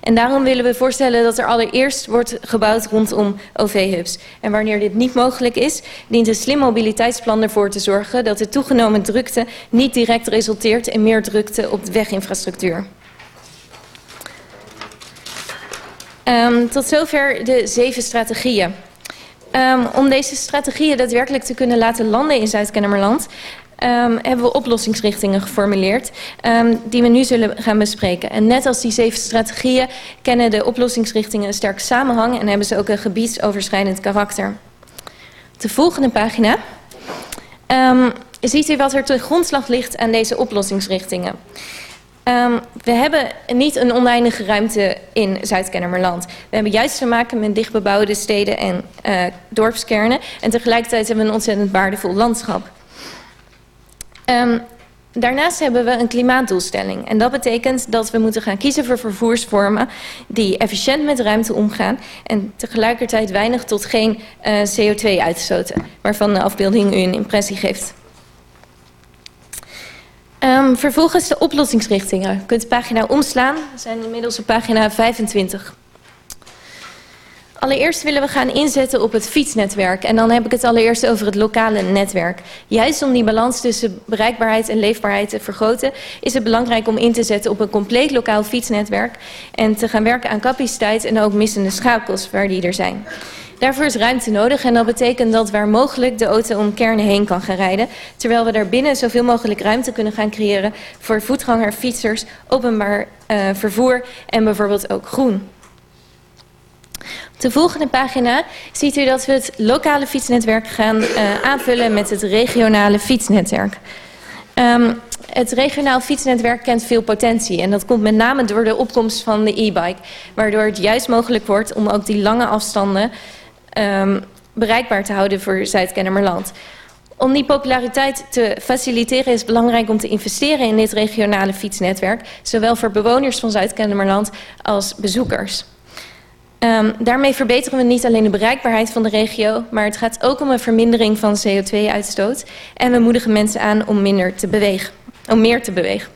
En daarom willen we voorstellen dat er allereerst wordt gebouwd rondom OV-hubs. En wanneer dit niet mogelijk is, dient een slim mobiliteitsplan ervoor te zorgen dat de toegenomen drukte niet direct resulteert in meer drukte op de weginfrastructuur. Um, tot zover de zeven strategieën. Um, om deze strategieën daadwerkelijk te kunnen laten landen in Zuid-Kennemerland... Um, hebben we oplossingsrichtingen geformuleerd die we nu zullen gaan bespreken. En net als die zeven strategieën kennen de oplossingsrichtingen een sterk samenhang en hebben ze ook een gebiedsoverschrijdend karakter. De volgende pagina um, ziet u wat er ten grondslag ligt aan deze oplossingsrichtingen. Um, we hebben niet een oneindige ruimte in Zuid-Kennemerland. We hebben juist te maken met dichtbebouwde steden en uh, dorpskernen. En tegelijkertijd hebben we een ontzettend waardevol landschap. Um, daarnaast hebben we een klimaatdoelstelling. En dat betekent dat we moeten gaan kiezen voor vervoersvormen die efficiënt met ruimte omgaan en tegelijkertijd weinig tot geen uh, CO2 uitstoten, waarvan de afbeelding u een impressie geeft. Um, vervolgens de oplossingsrichtingen. U kunt de pagina omslaan. We zijn inmiddels op pagina 25. Allereerst willen we gaan inzetten op het fietsnetwerk. En dan heb ik het allereerst over het lokale netwerk. Juist om die balans tussen bereikbaarheid en leefbaarheid te vergroten... is het belangrijk om in te zetten op een compleet lokaal fietsnetwerk... en te gaan werken aan capaciteit en ook missende schakels waar die er zijn. Daarvoor is ruimte nodig en dat betekent dat waar mogelijk de auto om kernen heen kan gaan rijden. Terwijl we daarbinnen zoveel mogelijk ruimte kunnen gaan creëren voor voetganger, fietsers, openbaar uh, vervoer en bijvoorbeeld ook groen. Op de volgende pagina ziet u dat we het lokale fietsnetwerk gaan uh, aanvullen met het regionale fietsnetwerk. Um, het regionaal fietsnetwerk kent veel potentie en dat komt met name door de opkomst van de e-bike. Waardoor het juist mogelijk wordt om ook die lange afstanden um, bereikbaar te houden voor Zuid-Kennemerland. Om die populariteit te faciliteren is het belangrijk om te investeren in dit regionale fietsnetwerk. Zowel voor bewoners van Zuid-Kennemerland als bezoekers. Um, daarmee verbeteren we niet alleen de bereikbaarheid van de regio, maar het gaat ook om een vermindering van CO2-uitstoot. En we moedigen mensen aan om minder te bewegen, om meer te bewegen.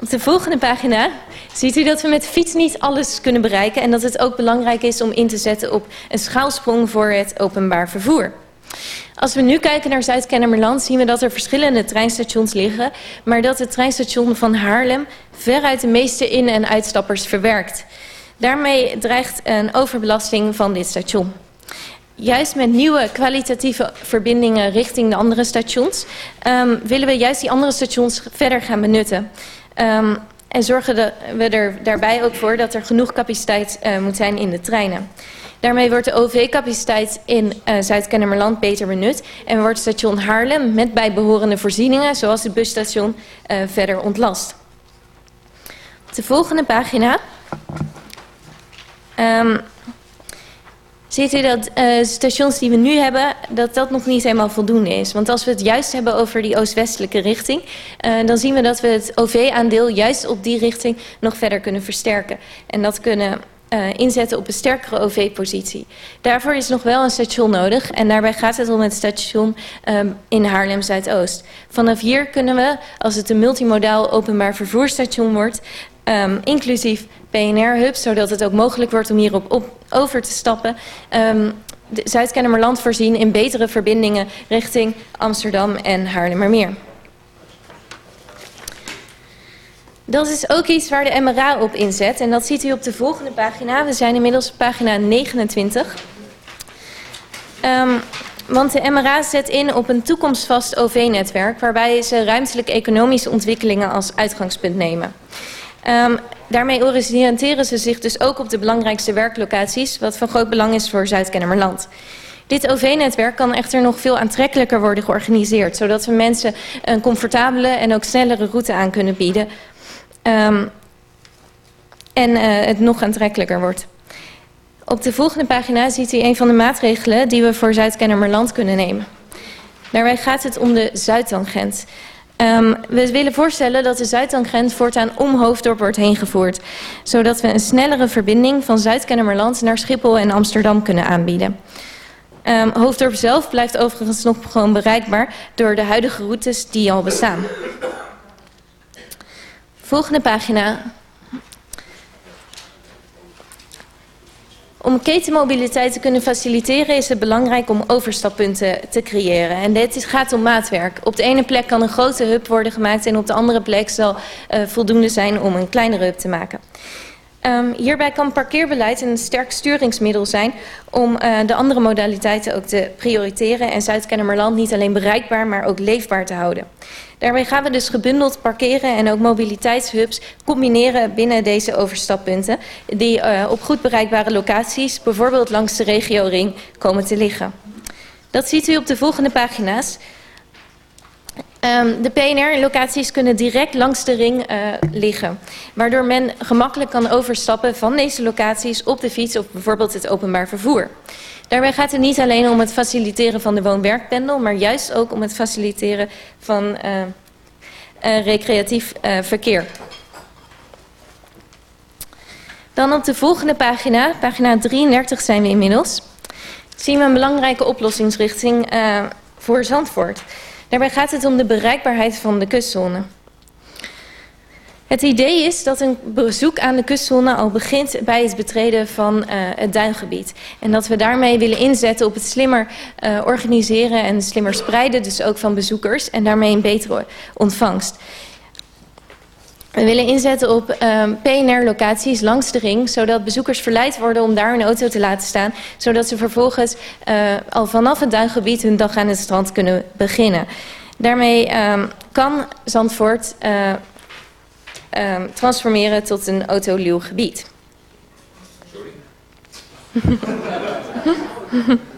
Op de volgende pagina ziet u dat we met fiets niet alles kunnen bereiken en dat het ook belangrijk is om in te zetten op een schaalsprong voor het openbaar vervoer. Als we nu kijken naar Zuid-Kennemerland zien we dat er verschillende treinstations liggen, maar dat het treinstation van Haarlem veruit de meeste in- en uitstappers verwerkt. Daarmee dreigt een overbelasting van dit station. Juist met nieuwe kwalitatieve verbindingen richting de andere stations um, willen we juist die andere stations verder gaan benutten. Um, en zorgen we er daarbij ook voor dat er genoeg capaciteit uh, moet zijn in de treinen. Daarmee wordt de OV-capaciteit in uh, Zuid-Kennemerland beter benut en wordt station Haarlem met bijbehorende voorzieningen, zoals het busstation, uh, verder ontlast. Op de volgende pagina um, ziet u dat uh, stations die we nu hebben, dat dat nog niet helemaal voldoende is. Want als we het juist hebben over die oost-westelijke richting, uh, dan zien we dat we het OV-aandeel juist op die richting nog verder kunnen versterken. En dat kunnen uh, inzetten op een sterkere OV-positie. Daarvoor is nog wel een station nodig en daarbij gaat het om het station um, in Haarlem-Zuidoost. Vanaf hier kunnen we, als het een multimodaal openbaar vervoerstation wordt, um, inclusief PNR-hub, zodat het ook mogelijk wordt om hierop op, over te stappen. Um, Zuid-Kennemerland voorzien in betere verbindingen richting Amsterdam en Haarlemmermeer. Dat is ook iets waar de MRA op inzet en dat ziet u op de volgende pagina. We zijn inmiddels op pagina 29. Um, want de MRA zet in op een toekomstvast OV-netwerk waarbij ze ruimtelijke economische ontwikkelingen als uitgangspunt nemen. Um, daarmee oriënteren ze zich dus ook op de belangrijkste werklocaties, wat van groot belang is voor Zuid-Kennemerland. Dit OV-netwerk kan echter nog veel aantrekkelijker worden georganiseerd, zodat we mensen een comfortabele en ook snellere route aan kunnen bieden. Um, en uh, het nog aantrekkelijker wordt. Op de volgende pagina ziet u een van de maatregelen die we voor Zuid-Kennemerland kunnen nemen. Daarbij gaat het om de Zuidtangent. Um, we willen voorstellen dat de Zuidtangent voortaan om Hoofddorp wordt heen gevoerd. Zodat we een snellere verbinding van Zuid-Kennemerland naar Schiphol en Amsterdam kunnen aanbieden. Um, Hoofddorp zelf blijft overigens nog gewoon bereikbaar door de huidige routes die al bestaan. Volgende pagina. Om ketenmobiliteit te kunnen faciliteren is het belangrijk om overstappunten te creëren. En dit gaat om maatwerk. Op de ene plek kan een grote hub worden gemaakt en op de andere plek zal uh, voldoende zijn om een kleinere hub te maken. Um, hierbij kan parkeerbeleid een sterk sturingsmiddel zijn om uh, de andere modaliteiten ook te prioriteren en Zuid-Kennemerland niet alleen bereikbaar, maar ook leefbaar te houden. Daarbij gaan we dus gebundeld parkeren en ook mobiliteitshubs combineren binnen deze overstappunten die uh, op goed bereikbare locaties, bijvoorbeeld langs de regioring, komen te liggen. Dat ziet u op de volgende pagina's. Um, de PNR-locaties kunnen direct langs de ring uh, liggen, waardoor men gemakkelijk kan overstappen van deze locaties op de fiets of bijvoorbeeld het openbaar vervoer. Daarbij gaat het niet alleen om het faciliteren van de woon-werkpendel, maar juist ook om het faciliteren van uh, uh, recreatief verkeer. Dan op de volgende pagina, pagina 33 zijn we inmiddels, zien we een belangrijke oplossingsrichting voor Zandvoort. Daarbij gaat het om de bereikbaarheid van de kustzone. Het idee is dat een bezoek aan de kustzone al begint bij het betreden van uh, het duingebied. En dat we daarmee willen inzetten op het slimmer uh, organiseren en slimmer spreiden, dus ook van bezoekers, en daarmee een betere ontvangst. We willen inzetten op uh, PNR-locaties langs de ring, zodat bezoekers verleid worden om daar hun auto te laten staan, zodat ze vervolgens uh, al vanaf het duingebied hun dag aan het strand kunnen beginnen. Daarmee um, kan Zandvoort uh, um, transformeren tot een autoluw gebied. Sorry?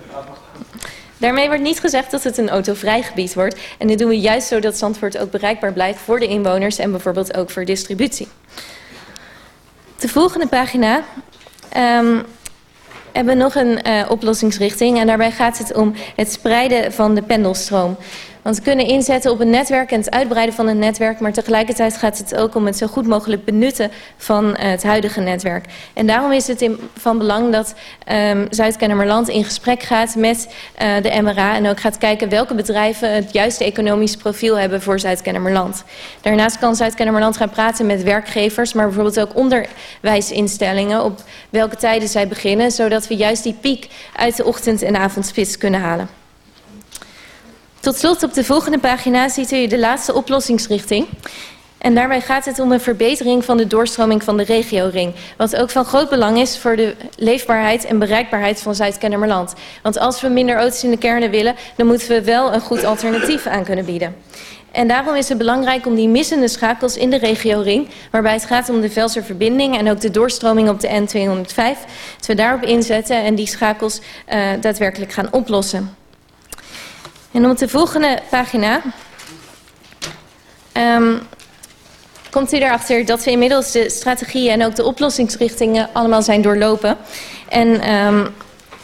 Daarmee wordt niet gezegd dat het een autovrij gebied wordt. En dit doen we juist zodat Zandvoort ook bereikbaar blijft voor de inwoners en bijvoorbeeld ook voor distributie. De volgende pagina um, hebben we nog een uh, oplossingsrichting. En daarbij gaat het om het spreiden van de pendelstroom. Want we kunnen inzetten op een netwerk en het uitbreiden van een netwerk, maar tegelijkertijd gaat het ook om het zo goed mogelijk benutten van uh, het huidige netwerk. En daarom is het van belang dat um, Zuid-Kennemerland in gesprek gaat met uh, de MRA en ook gaat kijken welke bedrijven het juiste economisch profiel hebben voor Zuid-Kennemerland. Daarnaast kan Zuid-Kennemerland gaan praten met werkgevers, maar bijvoorbeeld ook onderwijsinstellingen op welke tijden zij beginnen, zodat we juist die piek uit de ochtend- en avondspits kunnen halen. Tot slot op de volgende pagina ziet u de laatste oplossingsrichting. En daarbij gaat het om een verbetering van de doorstroming van de regioring. Wat ook van groot belang is voor de leefbaarheid en bereikbaarheid van Zuid-Kennemerland. Want als we minder auto's in de kernen willen, dan moeten we wel een goed alternatief aan kunnen bieden. En daarom is het belangrijk om die missende schakels in de regioring, waarbij het gaat om de Velserverbinding en ook de doorstroming op de N205, dat we daarop inzetten en die schakels uh, daadwerkelijk gaan oplossen. En op de volgende pagina um, komt u erachter dat we inmiddels de strategieën en ook de oplossingsrichtingen allemaal zijn doorlopen. En um,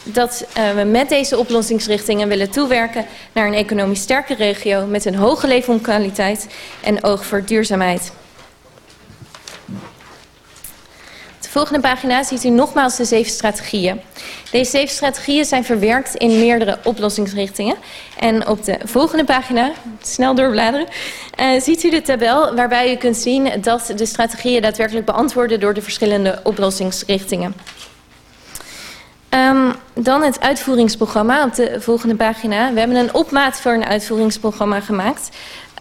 dat uh, we met deze oplossingsrichtingen willen toewerken naar een economisch sterke regio met een hoge leefomkwaliteit en oog voor duurzaamheid. Op de volgende pagina ziet u nogmaals de zeven strategieën. Deze zeven strategieën zijn verwerkt in meerdere oplossingsrichtingen. En op de volgende pagina, snel doorbladeren, uh, ziet u de tabel waarbij u kunt zien dat de strategieën daadwerkelijk beantwoorden door de verschillende oplossingsrichtingen. Um, dan het uitvoeringsprogramma op de volgende pagina. We hebben een opmaat voor een uitvoeringsprogramma gemaakt.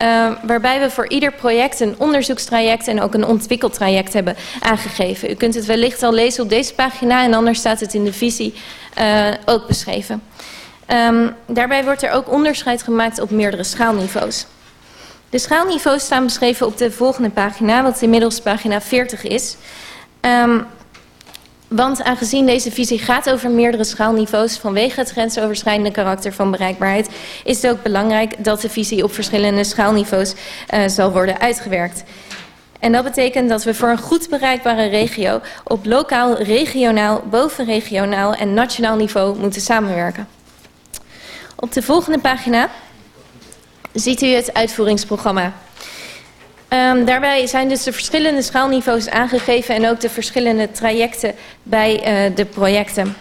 Uh, waarbij we voor ieder project een onderzoekstraject en ook een ontwikkeltraject hebben aangegeven. U kunt het wellicht al lezen op deze pagina en anders staat het in de visie uh, ook beschreven. Um, daarbij wordt er ook onderscheid gemaakt op meerdere schaalniveaus. De schaalniveaus staan beschreven op de volgende pagina, wat inmiddels pagina 40 is. Um, want aangezien deze visie gaat over meerdere schaalniveaus vanwege het grensoverschrijdende karakter van bereikbaarheid, is het ook belangrijk dat de visie op verschillende schaalniveaus uh, zal worden uitgewerkt. En dat betekent dat we voor een goed bereikbare regio op lokaal, regionaal, bovenregionaal en nationaal niveau moeten samenwerken. Op de volgende pagina ziet u het uitvoeringsprogramma. Um, daarbij zijn dus de verschillende schaalniveaus aangegeven en ook de verschillende trajecten bij uh, de projecten.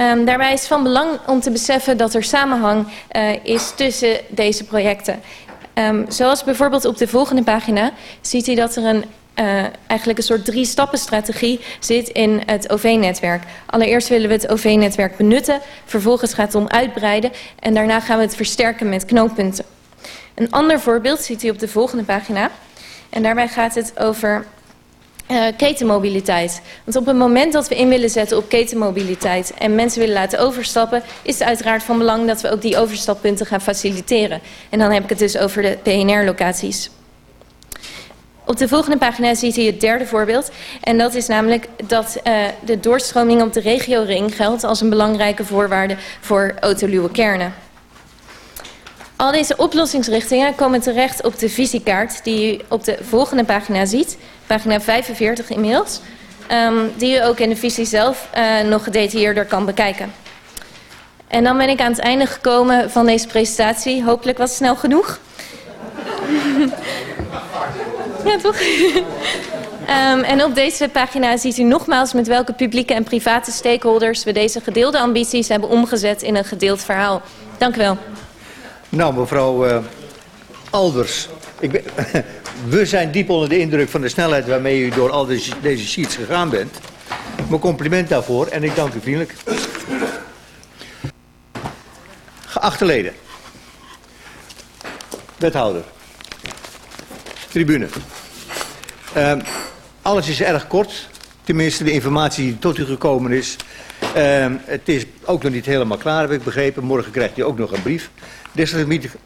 Um, daarbij is van belang om te beseffen dat er samenhang uh, is tussen deze projecten. Um, zoals bijvoorbeeld op de volgende pagina ziet u dat er een uh, eigenlijk een soort drie-stappen-strategie zit in het OV-netwerk. Allereerst willen we het OV-netwerk benutten, vervolgens gaat het om uitbreiden en daarna gaan we het versterken met knooppunten. Een ander voorbeeld ziet u op de volgende pagina. En daarbij gaat het over uh, ketenmobiliteit. Want op het moment dat we in willen zetten op ketenmobiliteit en mensen willen laten overstappen, is het uiteraard van belang dat we ook die overstappunten gaan faciliteren. En dan heb ik het dus over de PNR-locaties. Op de volgende pagina ziet u het derde voorbeeld. En dat is namelijk dat uh, de doorstroming op de regioring geldt als een belangrijke voorwaarde voor autoluwe kernen. Al deze oplossingsrichtingen komen terecht op de visiekaart die u op de volgende pagina ziet. Pagina 45 inmiddels. Um, die u ook in de visie zelf uh, nog gedetailleerder kan bekijken. En dan ben ik aan het einde gekomen van deze presentatie. Hopelijk was het snel genoeg. ja, toch? Um, en op deze pagina ziet u nogmaals met welke publieke en private stakeholders we deze gedeelde ambities hebben omgezet in een gedeeld verhaal. Dank u wel. Nou, mevrouw uh, Alders, ik we zijn diep onder de indruk van de snelheid waarmee u door al deze, deze sheets gegaan bent. Mijn compliment daarvoor en ik dank u vriendelijk. Geachte leden. Wethouder. Tribune. Uh, alles is erg kort. Tenminste, de informatie die tot u gekomen is. Uh, het is ook nog niet helemaal klaar, heb ik begrepen. Morgen krijgt u ook nog een brief.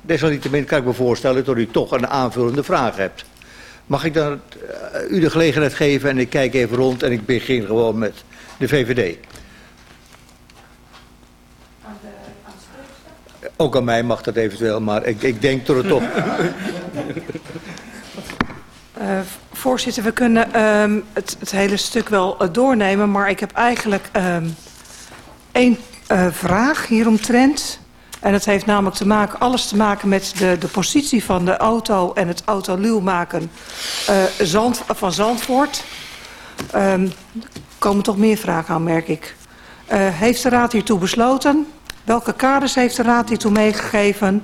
Desalniettemin kan ik me voorstellen dat u toch een aanvullende vraag hebt. Mag ik dan uh, u de gelegenheid geven en ik kijk even rond en ik begin gewoon met de VVD. Ook aan mij mag dat eventueel, maar ik, ik denk dat het toch... Uh, voorzitter, we kunnen um, het, het, hele stuk wel uh, doornemen, maar ik heb eigenlijk um, één vraag hieromtrent. En dat heeft namelijk te maken, alles te maken met de, de positie van de auto en het autoluw maken Zand, van Zandvoort. Um, er komen toch meer vragen aan, merk ik. heeft de Raad hiertoe besloten? Welke kaders heeft de Raad hiertoe meegegeven?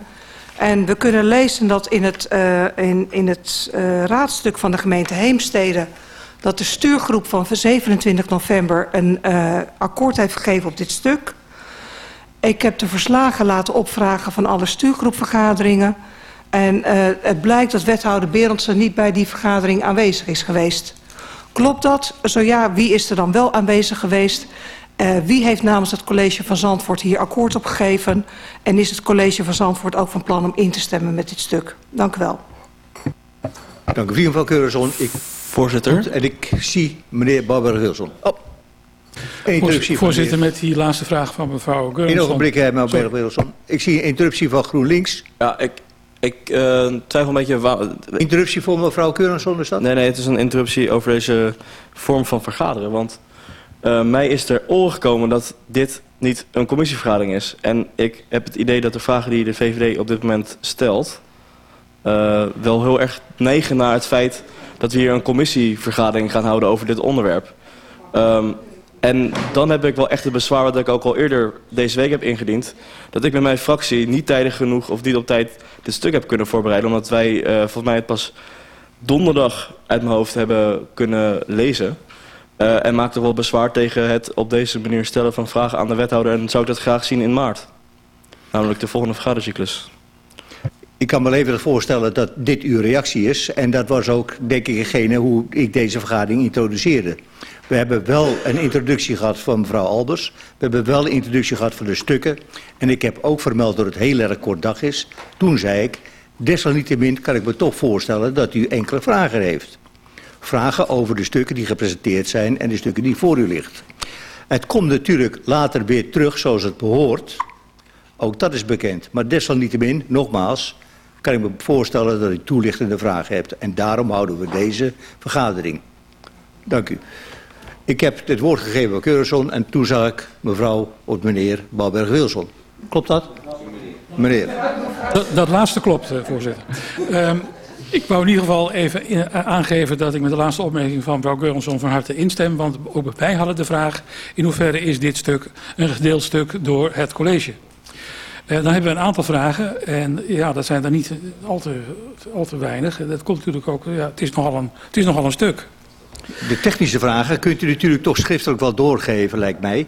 En we kunnen lezen dat in het, uh, in, in het uh, raadstuk van de gemeente Heemstede... dat de stuurgroep van 27 november een uh, akkoord heeft gegeven op dit stuk. Ik heb de verslagen laten opvragen van alle stuurgroepvergaderingen. En het blijkt dat wethouder Berendsen niet bij die vergadering aanwezig is geweest. Klopt dat? Zo ja, wie is er dan wel aanwezig geweest? Uh, wie heeft namens het college van Zandvoort hier akkoord op gegeven? En is het college van Zandvoort ook van plan om in te stemmen met dit stuk? Dank u wel. Dank u, mevrouw Keurenson. Ik, Voorzitter. En ik zie meneer Barbara-Wilson. Oh. Voorzitter, voorzitter met die laatste vraag van mevrouw Geurenson. Een ogenblik, mevrouw Barbara-Wilson. Ik zie een interruptie van GroenLinks. Ja, ik, ik uh, twijfel een beetje... Interruptie voor mevrouw Keurenson, is dat? Nee, nee, het is een interruptie over deze vorm van vergaderen. Want uh, mij is er oren gekomen dat dit niet een commissievergadering is. En ik heb het idee dat de vragen die de VVD op dit moment stelt... Uh, wel heel erg neigen naar het feit dat we hier een commissievergadering gaan houden over dit onderwerp. Um, en dan heb ik wel echt het bezwaar wat ik ook al eerder deze week heb ingediend. Dat ik met mijn fractie niet tijdig genoeg of niet op tijd dit stuk heb kunnen voorbereiden. Omdat wij uh, volgens mij het pas donderdag uit mijn hoofd hebben kunnen lezen. Uh, en maakte wel bezwaar tegen het op deze manier stellen van vragen aan de wethouder. En zou ik dat graag zien in maart. Namelijk de volgende vergadercyclus. Ik kan me even voorstellen dat dit uw reactie is. En dat was ook, denk ik, degene hoe ik deze vergadering introduceerde. We hebben wel een introductie gehad van mevrouw Albers. We hebben wel een introductie gehad van de stukken. En ik heb ook vermeld dat het heel erg kort dag is. Toen zei ik, desalniettemin kan ik me toch voorstellen dat u enkele vragen heeft vragen over de stukken die gepresenteerd zijn en de stukken die voor u ligt. Het komt natuurlijk later weer terug zoals het behoort. Ook dat is bekend. Maar desalniettemin, nogmaals, kan ik me voorstellen dat u toelichtende vragen hebt. En daarom houden we deze vergadering. Dank u. Ik heb het woord gegeven aan Keurenson en toen zag ik mevrouw of meneer Balberg-Wilson. Klopt dat? Meneer. Dat, dat laatste klopt, voorzitter. Um, Ik wou in ieder geval even eh, aangeven dat ik met de laatste opmerking van mevrouw Geurensson van harte instem. Want ook wij hadden de vraag in hoeverre is dit stuk een gedeeld stuk door het college. Eh, dan hebben we een aantal vragen en ja, dat zijn er niet al te, al te weinig. Dat komt natuurlijk ook, ja, het, is nogal een, het is nogal een stuk. De technische vragen kunt u natuurlijk toch schriftelijk wel doorgeven, lijkt mij.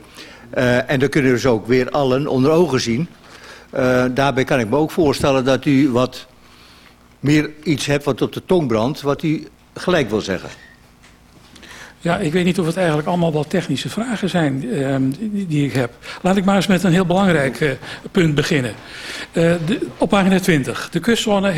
Eh, en dan kunnen we dus ook weer allen onder ogen zien. Eh, daarbij kan ik me ook voorstellen dat u wat meer iets hebt wat op de tong brandt... wat u gelijk wil zeggen. Ja, ik weet niet of het eigenlijk allemaal wel technische vragen zijn ehm, die, ik heb. Laat ik maar eens met een heel belangrijk eh, punt beginnen. Eh, de, op pagina 20. De kustzone